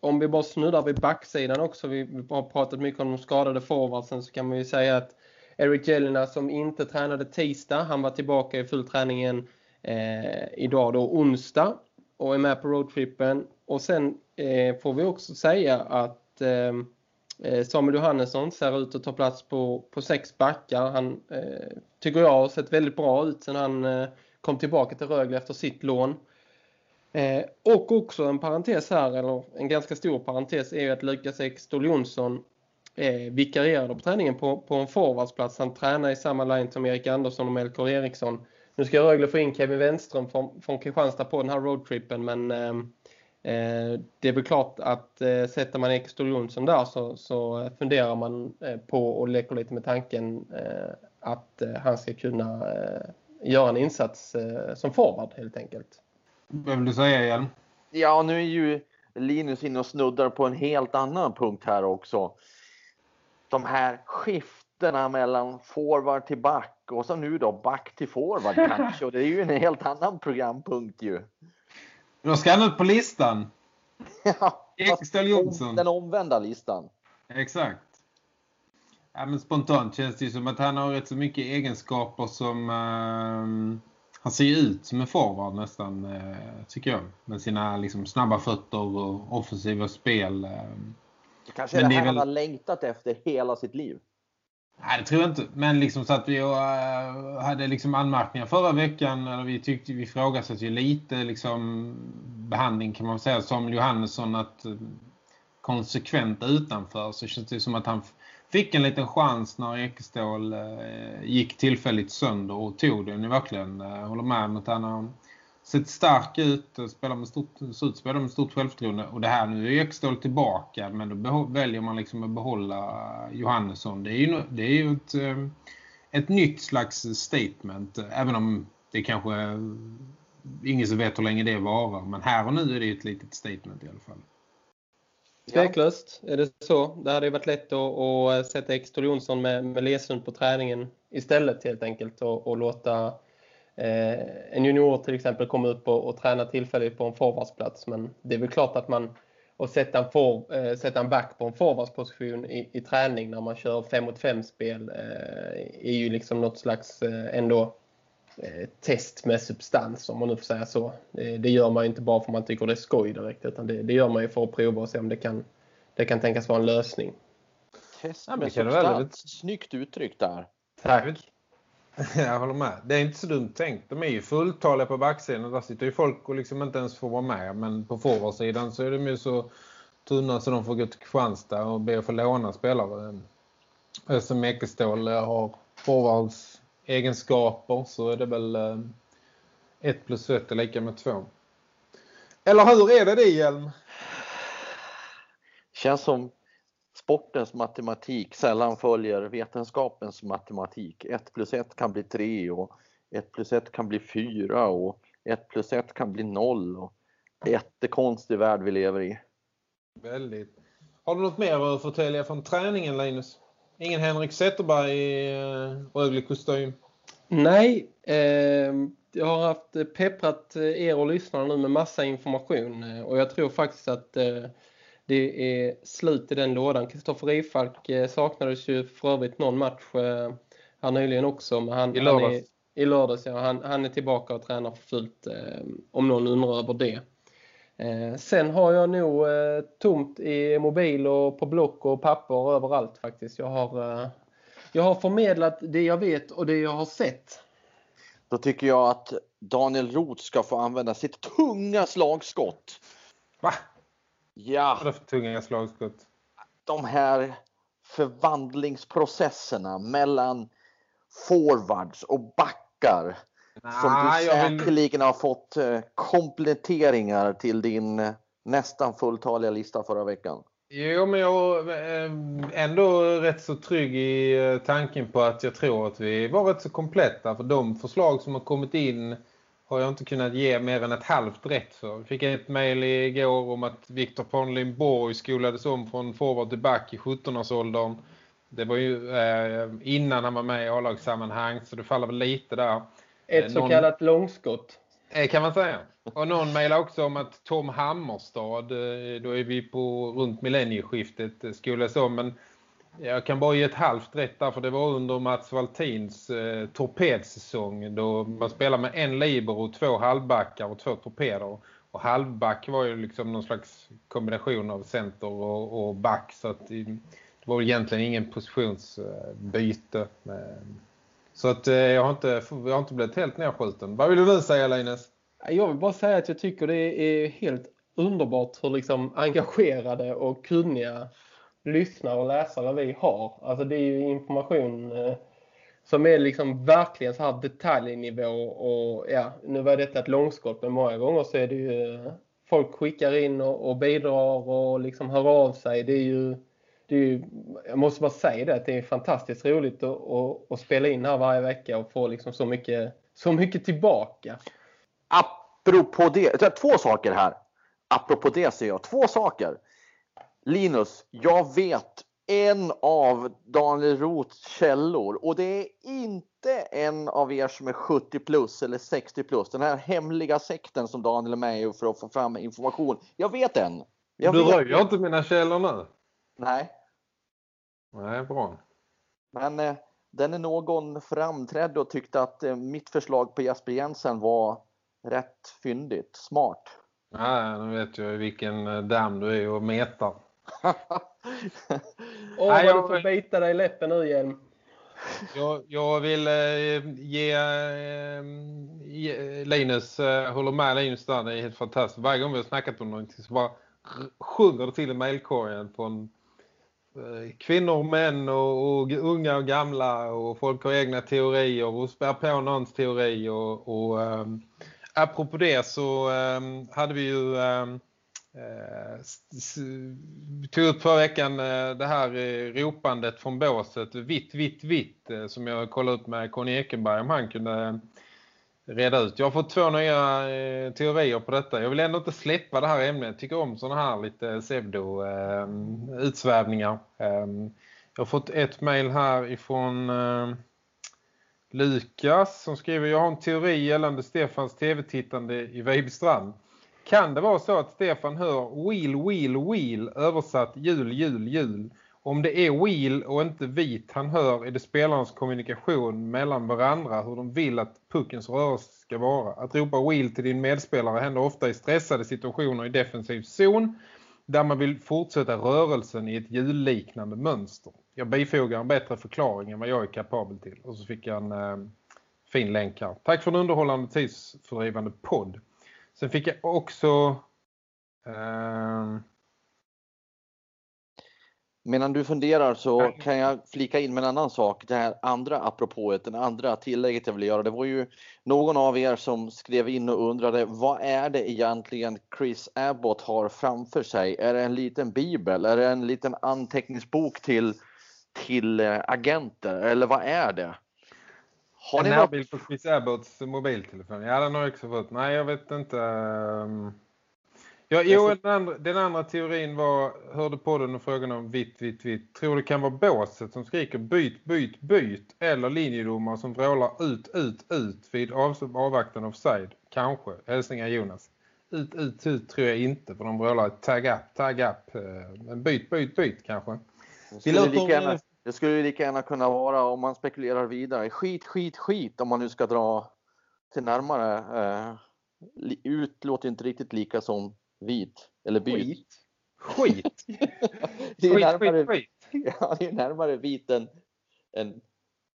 om vi bara snuddar vid backsidan också, vi, har pratat mycket om de skadade forwardsen så kan man ju säga att Eric Jelena som inte tränade tisdag, han var tillbaka i full träning igen eh, idag då onsdag och är med på roadtrippen. Och sen eh, får vi också säga att eh, Eh, Eh, Samuel Johannesson ser ut att ta plats på, på sex backar. Han eh, tycker jag har sett väldigt bra ut sen han eh, kom tillbaka till Rögle efter sitt lån. Eh, och också en parentes här, eller en ganska stor parentes, är ju att Lukas Ekstol Jonsson eh, vikarierade på träningen på, på en forwardsplats. Han tränar i samma line som Erik Andersson och Melker Eriksson. Nu ska Rögle få in Kevin Wenström från, från Kristianstad på den här roadtrippen men Eh, det är väl klart att eh, sätter man Ekstol Jonsson där så, så funderar man eh, på och leker lite med tanken eh, att eh, han ska kunna eh, göra en insats eh, som forward helt enkelt. Vad vill du säga Hjelm? Ja, nu är ju Linus inne och snuddar på en helt annan punkt här också. De här skiftena mellan forward till back och så nu då back till forward kanske. Och det är ju en helt annan programpunkt ju. Då ska han ut på listan. Ja, Ekstol Jonsson. Den omvända listan. Exakt. Ja, men spontant känns det ju som att han har rätt så mycket egenskaper som eh, han ser ut som en forward nästan eh, tycker jag. Med sina liksom, snabba fötter och offensiva spel. Eh. Det kanske är Men det det är här han väl- har längtat efter hela sitt liv. Nej, det tror jag inte. Men liksom så att vi eh, hade liksom anmärkningar förra veckan. Eller vi tyckte vi ifrågasatte ju lite liksom behandling kan man säga. Som Johannesson att eh, konsekvent utanför så känns det som att han fick en liten chans när Ekestål eh, gick tillfälligt sönder och tog den. Jag verkligen eh, håller med om att han har sett stark ut och spelar med stort, ser ut att spela med stort självförtroende. Och det här nu är Ekstål tillbaka men då väljer man liksom att behålla Johannesson. Det är ju, det är ju ett, eh, ett nytt slags statement. Eh, även om det kanske är ingen som vet hur länge det varar. Men här och nu är det ett litet statement i alla fall. Tveklöst är det så. Det hade ju varit lätt att, att sätta Ekstol Jonsson med, med Lesund på träningen istället helt enkelt och, och låta en junior till exempel komma upp och, och träna tillfälligt på en forwardsplats. Men det är väl klart att man och sätta en, for, eh, sätta en back på en forwardsposition i, i träning när man kör 5 mot 5 spel eh, är ju liksom något slags eh, ändå eh, test med substans om man nu får säga så. Det, det gör man ju inte bara för att man tycker det är skoj direkt utan det, det gör man ju för att prova och se om det kan, det kan tänkas vara en lösning. Test Ja, men med substans. Snyggt uttryckt där. Tack. Jag håller med. Det är inte så dumt tänkt. De är ju fulltaliga på backsidan och där sitter ju folk och liksom inte ens får vara med. Men på forwardsidan så är de ju så tunna så de får gå till Kristianstad och be att få låna spelare. Eftersom Som Ekestål eh, har forwards egenskaper så är det väl eh, 1 plus 1 är lika med 2. Eller hur är det det Hjelm? Känns som sportens matematik sällan följer vetenskapens matematik. 1 plus 1 kan bli 3 och 1 plus 1 kan bli 4 och 1 plus 1 kan bli 0. Och jättekonstig värld vi lever i. Väldigt. Har du något mer att förtälja från träningen Linus? Ingen Henrik Zetterberg i eh, Rögle kostym? Nej, eh, jag har haft eh, pepprat eh, er och lyssnarna nu med massa information och jag tror faktiskt att eh, det är slut i den lådan. Kristoffer Rifalk eh, saknades ju för övrigt någon match eh, här nyligen också. Men han, I han är, lördags. I lördags, ja. Han, han är tillbaka och tränar för fullt eh, om någon undrar över det. Sen har jag nog tomt i mobil och på block och papper överallt faktiskt. Jag har, jag har förmedlat det jag vet och det jag har sett. Då tycker jag att Daniel Roth ska få använda sitt tunga slagskott. Va? Ja, Vad är det för tunga slagskott? de här förvandlingsprocesserna mellan forwards och backar som du jag vill... säkerligen har fått eh, kompletteringar till din eh, nästan fulltaliga lista förra veckan. Jo, men jag är ändå rätt så trygg i eh, tanken på att jag tror att vi var rätt så kompletta. För de förslag som har kommit in har jag inte kunnat ge mer än ett halvt rätt för. Jag fick ett mejl igår om att Viktor Ponlin Borg skolades om från forward till back i 17-årsåldern. Det var ju eh, innan han var med i A-lagssammanhang så det faller väl lite där. Ett Eh, så någon- kallat långskott. Eh, kan man säga. Och någon mejlar också om att Tom Hammerstad, eh, då är vi på runt millennieskiftet, eh, skolades om. Men jag kan bara ge ett halvt rätt där för det var under Mats Valtins eh, torpedsäsong då man spelade med en libero, två halvbackar och två torpeder. Och halvback var ju liksom någon slags kombination av center och, och back så att det var egentligen ingen positionsbyte. Eh. Så att eh, jag har inte, jag har inte blivit helt nedskjuten. Vad vill du säga Linus? Jag vill bara säga att jag tycker det är helt underbart hur liksom engagerade och kunniga lyssnare och läsare vi har. Alltså det är ju information eh, som är liksom verkligen så här detaljnivå och ja, nu var detta ett långskott men många gånger så är det ju eh, folk skickar in och, och bidrar och liksom hör av sig. Det är ju, det är ju jag måste bara säga det att det är fantastiskt roligt att, att, att spela in här varje vecka och få liksom så mycket, så mycket tillbaka. Apropå det, två saker här. Apropå det säger jag, två saker. Linus, jag vet en av Daniel Roths källor och det är inte en av er som är 70 plus eller 60 plus. Den här hemliga sekten som Daniel är med i för att få fram information. Jag vet en. Jag du vet. röjer inte mina källor nu. Nej, Nej, bra. men eh, den är någon framträdde och tyckte att eh, mitt förslag på Jesper Jensen var rätt fyndigt, smart. Nej, nu vet jag vilken eh, damm du är och metar. Åh, vad jag- du får bita dig i läppen nu Hjelm. Jag, jag vill eh, ge, eh, ge Linus, eh, håller med Linus där, det är helt fantastiskt. Varje gång vi har snackat om någonting så bara sjunger det till i mailkorgen från eh, kvinnor, män och, och unga och gamla och folk har egna teorier och spär på någons teori och, och ehm, apropå det så ehm, hade vi ju ehm, Eh, tog upp förra veckan eh, det här eh, ropandet från båset vitt, vitt, vitt eh, som jag kollade upp med Conny Ekenberg om han kunde reda ut. Jag har fått två nya eh, teorier på detta. Jag vill ändå inte släppa det här ämnet. Jag tycker om sådana här lite pseudo-utsvävningar. Eh, ehm, jag har fått ett mejl här ifrån Lukas som skriver Jag har en teori gällande Stefans tv-tittande i Vejbystrand. Kan det vara så att Stefan hör wheel, wheel, wheel översatt jul, jul, jul? Om det är wheel och inte vit han hör är det spelarens kommunikation mellan varandra hur de vill att puckens rörelse ska vara. Att ropa wheel till din medspelare händer ofta i stressade situationer i defensiv zon där man vill fortsätta rörelsen i ett hjulliknande mönster. Jag bifogar en bättre förklaring än vad jag är kapabel till. Och så fick jag en eh, fin länk här. Tack för en underhållande tidsfördrivande podd. Sen fick jag också... ehm, Medan du funderar så kan jag flika in med en annan sak. Det här andra apropået, den andra tillägget jag vill göra. Det var ju någon av er som skrev in och undrade vad är det egentligen Chris Abbott har framför sig? Är det en liten bibel? Är det en liten anteckningsbok till, till eh, agenter? Eller vad är det? Har en närbild på Chris Abbotts mobiltelefon. Ja, den har jag också fått. Nej, jag vet inte. ehm. Ja, jo, den andra, den andra teorin var, hörde på den och frågan om vitt, vitt, vitt. Tror det kan vara båset som skriker byt, byt, byt. Eller linjedomar som vrålar ut, ut, ut vid av, avvaktan offside. Kanske. Hälsningar Jonas. Ut, ut, ut tror jag inte. För de vrålar tag up, tag up. eh, Men byt, byt, byt kanske. Vi låter- gärna, det skulle ju lika gärna kunna vara om man spekulerar vidare. Skit, skit, skit om man nu ska dra till närmare. Eh, ut låter inte riktigt lika som vit eller byt. Skit. Skit, Det är skit, närmare, skit, skit. Ja, det är närmare vit än, än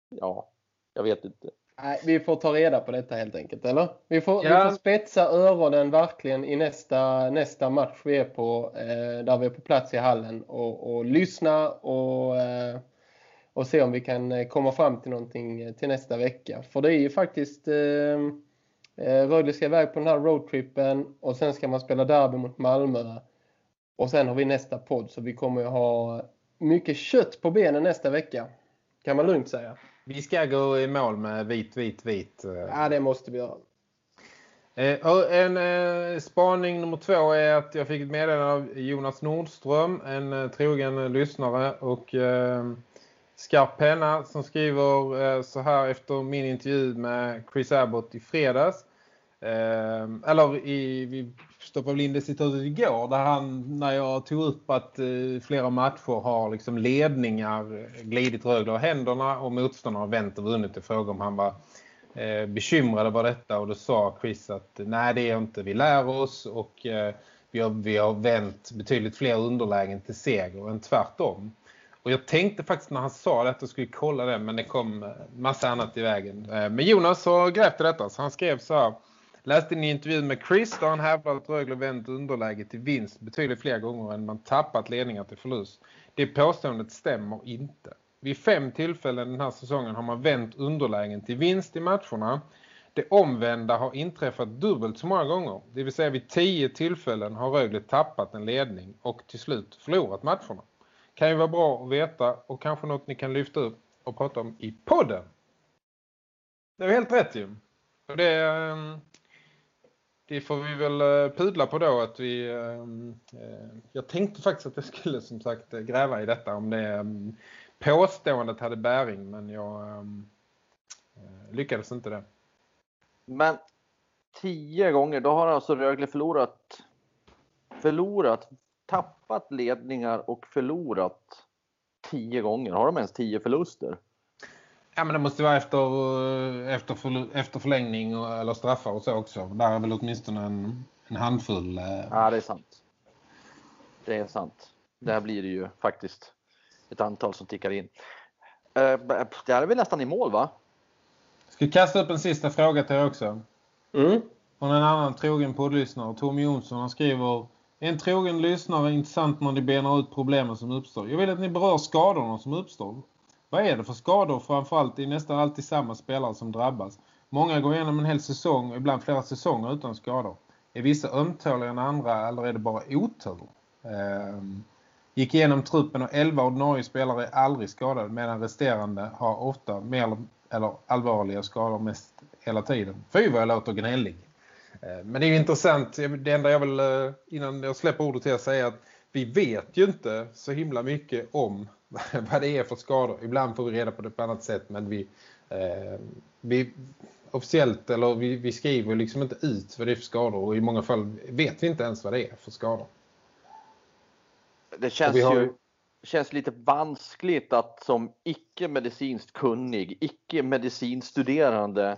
ja, jag vet inte. Nej, vi får ta reda på detta helt enkelt, eller? Vi får, Ja. vi får spetsa öronen verkligen i nästa, nästa match vi är på, eh, där vi är på plats i hallen och, och lyssna och, eh, och se om vi kan eh, komma fram till någonting eh, till nästa vecka. För det är ju faktiskt, eh, eh, Rögle ska iväg på den här roadtrippen och sen ska man spela derby mot Malmö. Och sen har vi nästa podd så vi kommer ju ha mycket kött på benen nästa vecka. Kan man lugnt säga. Vi ska gå i mål med vit, vit, vit. eh. Ja, det måste vi göra. En spaning nummer två är att jag fick ett meddelande av Jonas Nordström, en trogen lyssnare och Skarpenna skarp penna som skriver eh, så här efter min intervju med Chris Abbott i fredags. Eh, eller i, vi stoppade väl in det citatet igår där han, när jag tog upp att eh, flera matcher har liksom ledningar glidit Rögle av händerna och motståndarna har vänt och vunnit i fråga om han var bekymrad över detta och då sa Chris att nej det är inte, vi lär oss och vi, har, vi har vänt betydligt fler underlägen till seger än tvärtom. Och jag tänkte faktiskt när han sa det att jag skulle kolla det men det kom eh, massa annat i vägen. Eh, men Jonas har grävt i detta så han skrev så här. Läste en intervju med Chris där han hävdar att Rögle vänt underläge till vinst betydligt fler gånger än man tappat ledningar till förlust. Det påståendet stämmer inte. Vid fem tillfällen den här säsongen har man vänt underlägen till vinst i matcherna. Det omvända har inträffat dubbelt så många gånger. Det vill säga vid tio tillfällen har Rögle tappat en ledning och till slut förlorat matcherna. Kan ju vara bra att veta och kanske något ni kan lyfta upp och prata om i podden. Det är helt rätt ju. Och det, ehm, det får vi väl eh, pudla på då att vi... Ehm, eh, jag tänkte faktiskt att jag skulle som sagt eh, gräva i detta om det ehm, påståendet hade bäring men jag lyckades inte det. Men tio gånger, då har alltså Rögle förlorat, förlorat, tappat ledningar och förlorat tio gånger. Har de ens tio förluster? Ja men det måste vara efter, eh, efter, förl- efter förlängning och, eller straffar och så också. Där är väl åtminstone en, en handfull. eh, Ja, det är sant. Det är sant. Där blir det ju faktiskt ett antal som tickar in. Eh, Där är vi nästan i mål va? Ska kasta upp en sista fråga till er också? Mm. Från en annan trogen poddlyssnare, Tom Jonsson. Han skriver en trogen lyssnare är intressant när ni benar ut problemen som uppstår. Jag vill att ni berör skadorna som uppstår. Vad är det för skador? Framförallt det är nästan alltid samma spelare som drabbas. Många går igenom en hel säsong och ibland flera säsonger utan skador. Är vissa ömtåligare än andra eller är det bara otur? Ehm, gick igenom truppen och 11 ordinarie spelare är aldrig skadade medan resterande har ofta mer eller- eller allvarliga skador mest hela tiden. Fy vad jag låter gnällig. Eh, Men det är intressant. Det enda jag vill eh, innan jag släpper ordet till att säga att vi vet ju inte så himla mycket om vad det är för skador. Ibland får vi reda på det på annat sätt men vi, eh, vi officiellt eller vi, vi skriver liksom inte ut vad det är för skador och i många fall vet vi inte ens vad det är för skador. Det känns har- ju känns lite vanskligt att som icke-medicinskt kunnig, icke-medicinstuderande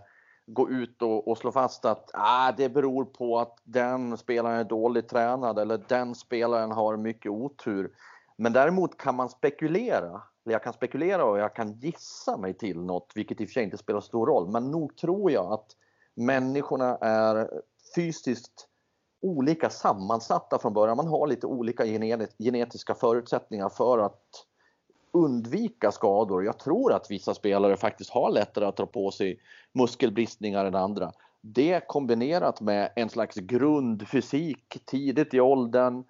gå ut och, och slå fast att ah, det beror på att den spelaren är dåligt tränad eller den spelaren har mycket otur. Men däremot kan man spekulera. Eller jag kan spekulera och jag kan gissa mig till något, vilket i och för sig inte spelar stor roll. Men nog tror jag att människorna är fysiskt olika sammansatta från början. Man har lite olika genet- genetiska förutsättningar för att undvika skador. Jag tror att vissa spelare faktiskt har lättare att dra på sig muskelbristningar än andra. Det kombinerat med en slags grundfysik tidigt i åldern,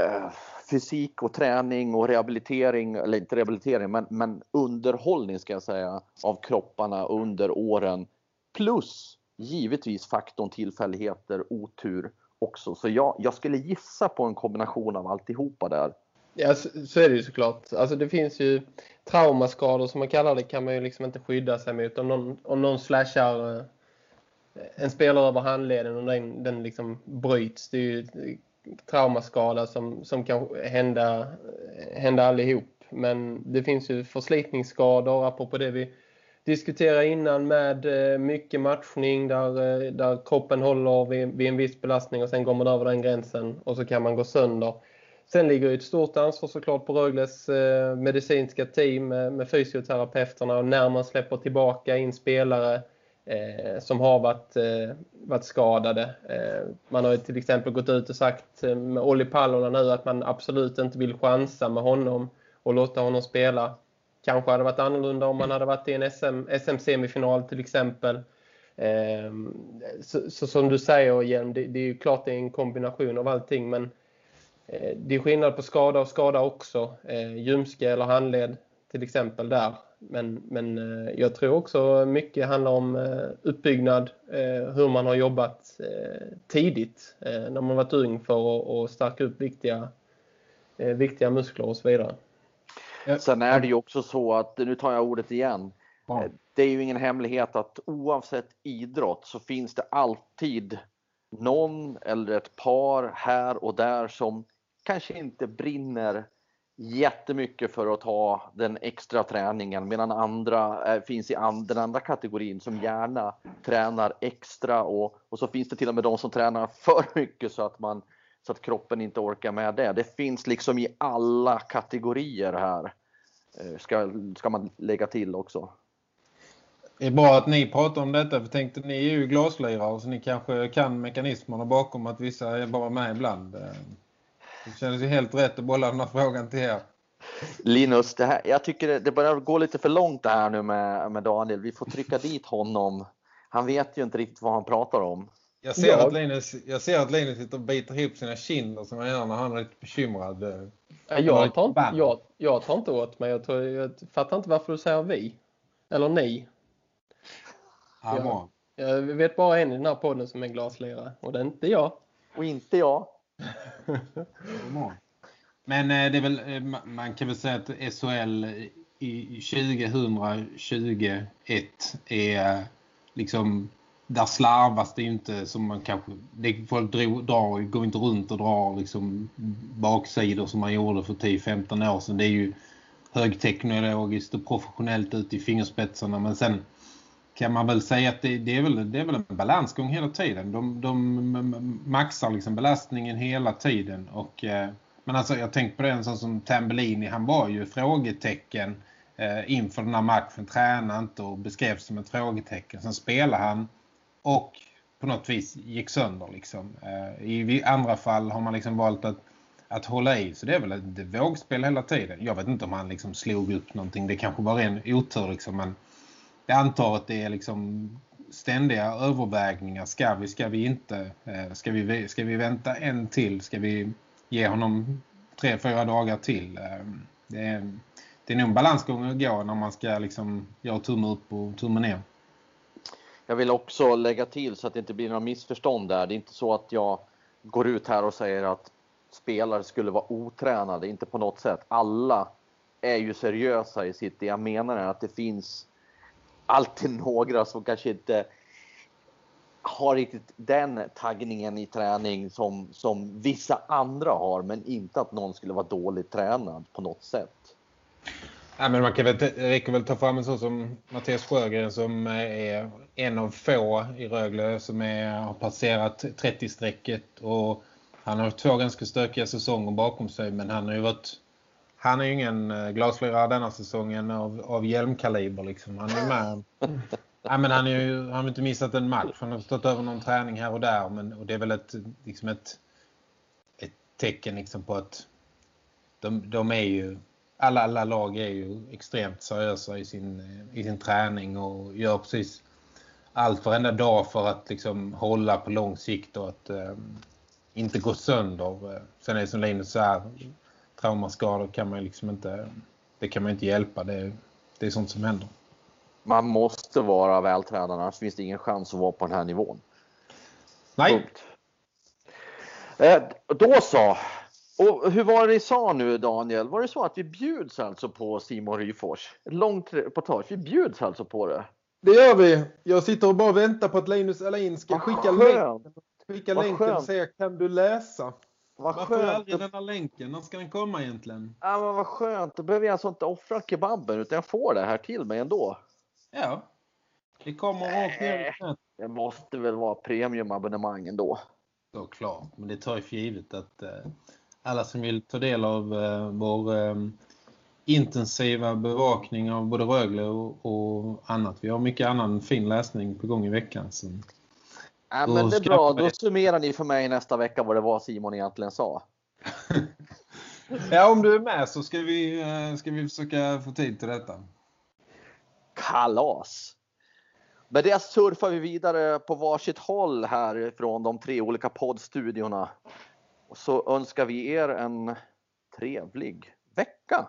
eh, fysik och träning och rehabilitering, eller inte rehabilitering, men, men underhållning ska jag säga, av kropparna under åren. Plus givetvis faktorn tillfälligheter, otur också. Så jag, jag skulle gissa på en kombination av alltihopa där. Ja, så, så är det ju såklart. Alltså det finns ju traumaskador som man kallar det kan man ju liksom inte skydda sig mot. Om någon, om någon slashar eh, en spelare över handleden och den, den liksom bryts. Det är ju traumaskada som, som kan hända, hända allihop. Men det finns ju förslitningsskador apropå det vi diskuterade innan med eh, mycket matchning där, eh, där kroppen håller vid, vid en viss belastning och sen går man över den gränsen och så kan man gå sönder. Sen ligger ett stort ansvar såklart på Rögles eh, medicinska team med, fysioterapeuterna och när man släpper tillbaka in spelare eh, som har varit, eh, varit skadade. Man har till exempel gått ut och sagt med Olli Pallola nu att man absolut inte vill chansa med honom och låta honom spela. Kanske hade varit annorlunda om man hade varit i en SM, SM-semifinal till exempel. Så, så, som du säger Hjelm, det, det är ju klart det är en kombination av allting men det är skillnad på skada och skada också. Eh, ljumske eller handled till exempel där. Men, men eh, jag tror också mycket handlar om eh, uppbyggnad, eh, hur man har jobbat tidigt när man varit ung för att stärka upp viktiga, viktiga muskler och så vidare. Sen är det ju också så att, nu tar jag ordet igen, ja. det är ju ingen hemlighet att oavsett idrott så finns det alltid någon eller ett par här och där som kanske inte brinner jättemycket för att ta den extra träningen medan andra äh, finns i and, den andra kategorin som gärna tränar extra och, och så finns det till och med de som tränar för mycket så att, man, så att kroppen inte orkar med det. Det finns liksom i alla kategorier här eh, ska, ska man lägga till också. Det är bra att ni pratar om detta för tänkte ni är ju glaslirare så ni kanske kan mekanismerna bakom att vissa är bara med ibland. Det kändes ju helt rätt att bolla den här frågan till er. Linus, det här, jag tycker det börjar gå lite för långt det här nu med, med Daniel. Vi får trycka dit honom. Han vet ju inte riktigt vad han pratar om. Jag ser, ja. att, Linus, jag ser att Linus sitter och biter ihop sina kinder som han gör när han är lite bekymrad. Jag tar, inte, jag, jag tar inte åt mig. Jag, tror, jag fattar inte varför du säger vi. Eller ni. Ja, jag, jag vet bara en i den här podden som är glaslirare. Och det är inte jag. Och inte jag. Men eh, det är väl, eh, man kan väl säga att SHL i 2021 är liksom där slarvas det inte som man kanske det, folk drar, går inte runt och drar liksom baksidor som man gjorde för 10-15 år sedan. Det är ju högteknologiskt och professionellt ut i fingerspetsarna men sen kan man väl säga att det, det, är, väl, det är väl en balansgång hela tiden. De, de maxar liksom belastningen hela tiden. Och, eh, men alltså jag tänkte på det en sån som Tambellini, han var ju frågetecken eh, inför den här matchen. Tränade inte och beskrevs som ett frågetecken. Sen spelade han och på något vis gick sönder liksom. Eh, I andra fall har man liksom valt att, att hålla i. Så det är väl ett vågspel hela tiden. Jag vet inte om han liksom slog upp någonting. Det kanske var en otur liksom. Men jag antar att det är liksom ständiga övervägningar. Ska vi, ska vi inte? Eh, ska vi, ska vi vänta en till? Ska vi ge honom tre, fyra dagar till? Eh, det är, det är nog en balansgång att gå när man ska liksom göra tumme upp och tumme ner. Jag vill också lägga till så att det inte blir några missförstånd där. Det är inte så att jag går ut här och säger att spelare skulle vara otränade. Inte på något sätt. Alla är ju seriösa i sitt. Det jag menar är att det finns alltid några som kanske inte har riktigt den taggningen i träning som, som vissa andra har men inte att någon skulle vara dåligt tränad på något sätt. Ja, men man kan väl, räcker väl ta fram en sån som Mattias Sjögren som eh, är en av få i Rögle som är, har passerat 30-strecket och han har två ganska stökiga säsonger bakom sig men han har ju varit han är ju ingen eh, glaslirare denna säsongen av, av hjälmkaliber liksom. Han är med. ja, men han, är ju, han har inte missat en match. Han har stått över någon träning här och där. Men, och det är väl ett, liksom ett, ett tecken liksom på att de, de är ju alla, alla lag är ju extremt seriösa i sin, i sin träning och gör precis allt varenda dag för att liksom hålla på lång sikt och att eh, inte gå sönder. Sen är det som Linus så här, traumaskador kan man liksom inte, det kan man inte hjälpa. Det, det är sånt som händer. Man måste vara vältränad, annars finns det ingen chans att vara på den här nivån. Nej. Eh, då så. Och hur var det ni sa nu Daniel? Var det så att vi bjuds alltså på Simon Ryfors? Ett långt reportage. Vi bjuds alltså på det. Det gör vi. Jag sitter och bara väntar på att Linus Alain ska skicka, länk, skicka länken och säga kan du läsa? Vad Varför skönt. aldrig den här länken? När ska den komma egentligen? Ja, men vad skönt. Då behöver jag alltså inte offra kebaben utan jag får det här till mig ändå. Ja. Det kommer rakt ner. Det måste väl vara premiumabonnemang ändå. Såklart. Men det tar ju för givet att eh, alla som vill ta del av eh, vår eh, intensiva bevakning av både Rögle och, och annat. Vi har mycket annan fin läsning på gång i veckan. Så. Ja, men det är bra, då summerar ni för mig nästa vecka vad det var Simon egentligen sa. ja, om du är med så ska vi, eh, ska vi försöka få tid till detta. Kalas! Med det surfar vi vidare på varsitt håll här från de tre olika poddstudiorna. Och så önskar vi er en trevlig vecka.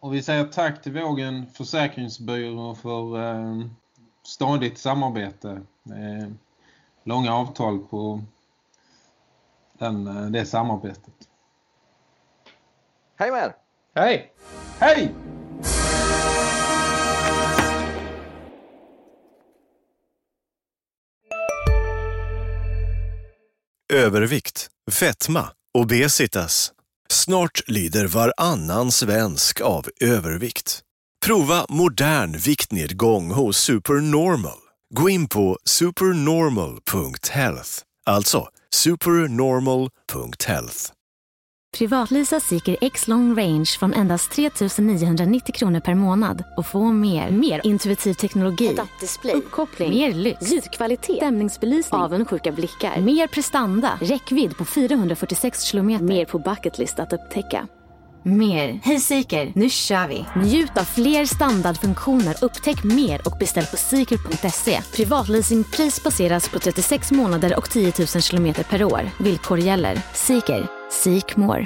Och vi säger tack till Vågen Försäkringsbyrå för eh, stadigt samarbete. Eh, långa avtal på den, eh, det samarbetet. Hej med er! Hej! Hej! Övervikt, fetma, obesitas. Snart lider varannan svensk av övervikt. Prova modern viktnedgång hos Supernormal. Gå in på supernormal.health. Alltså supernormal.health. Privatlisa Seeker X-Long Range från endast 3 990 kronor per månad och få mer. Mer intuitiv teknologi, uppkoppling, mer lyx, ljudkvalitet, stämningsbelysning, avundsjuka blickar, mer prestanda, räckvidd på 446 kilometer, mer på bucketlist att upptäcka. Mer. Hej Seeker, nu kör vi! Njut av fler standardfunktioner, upptäck mer och beställ på seeker.se. Privatleasingpris baseras på 36 månader och 10 000 kilometer per år. Villkor gäller. Seeker. Seek more.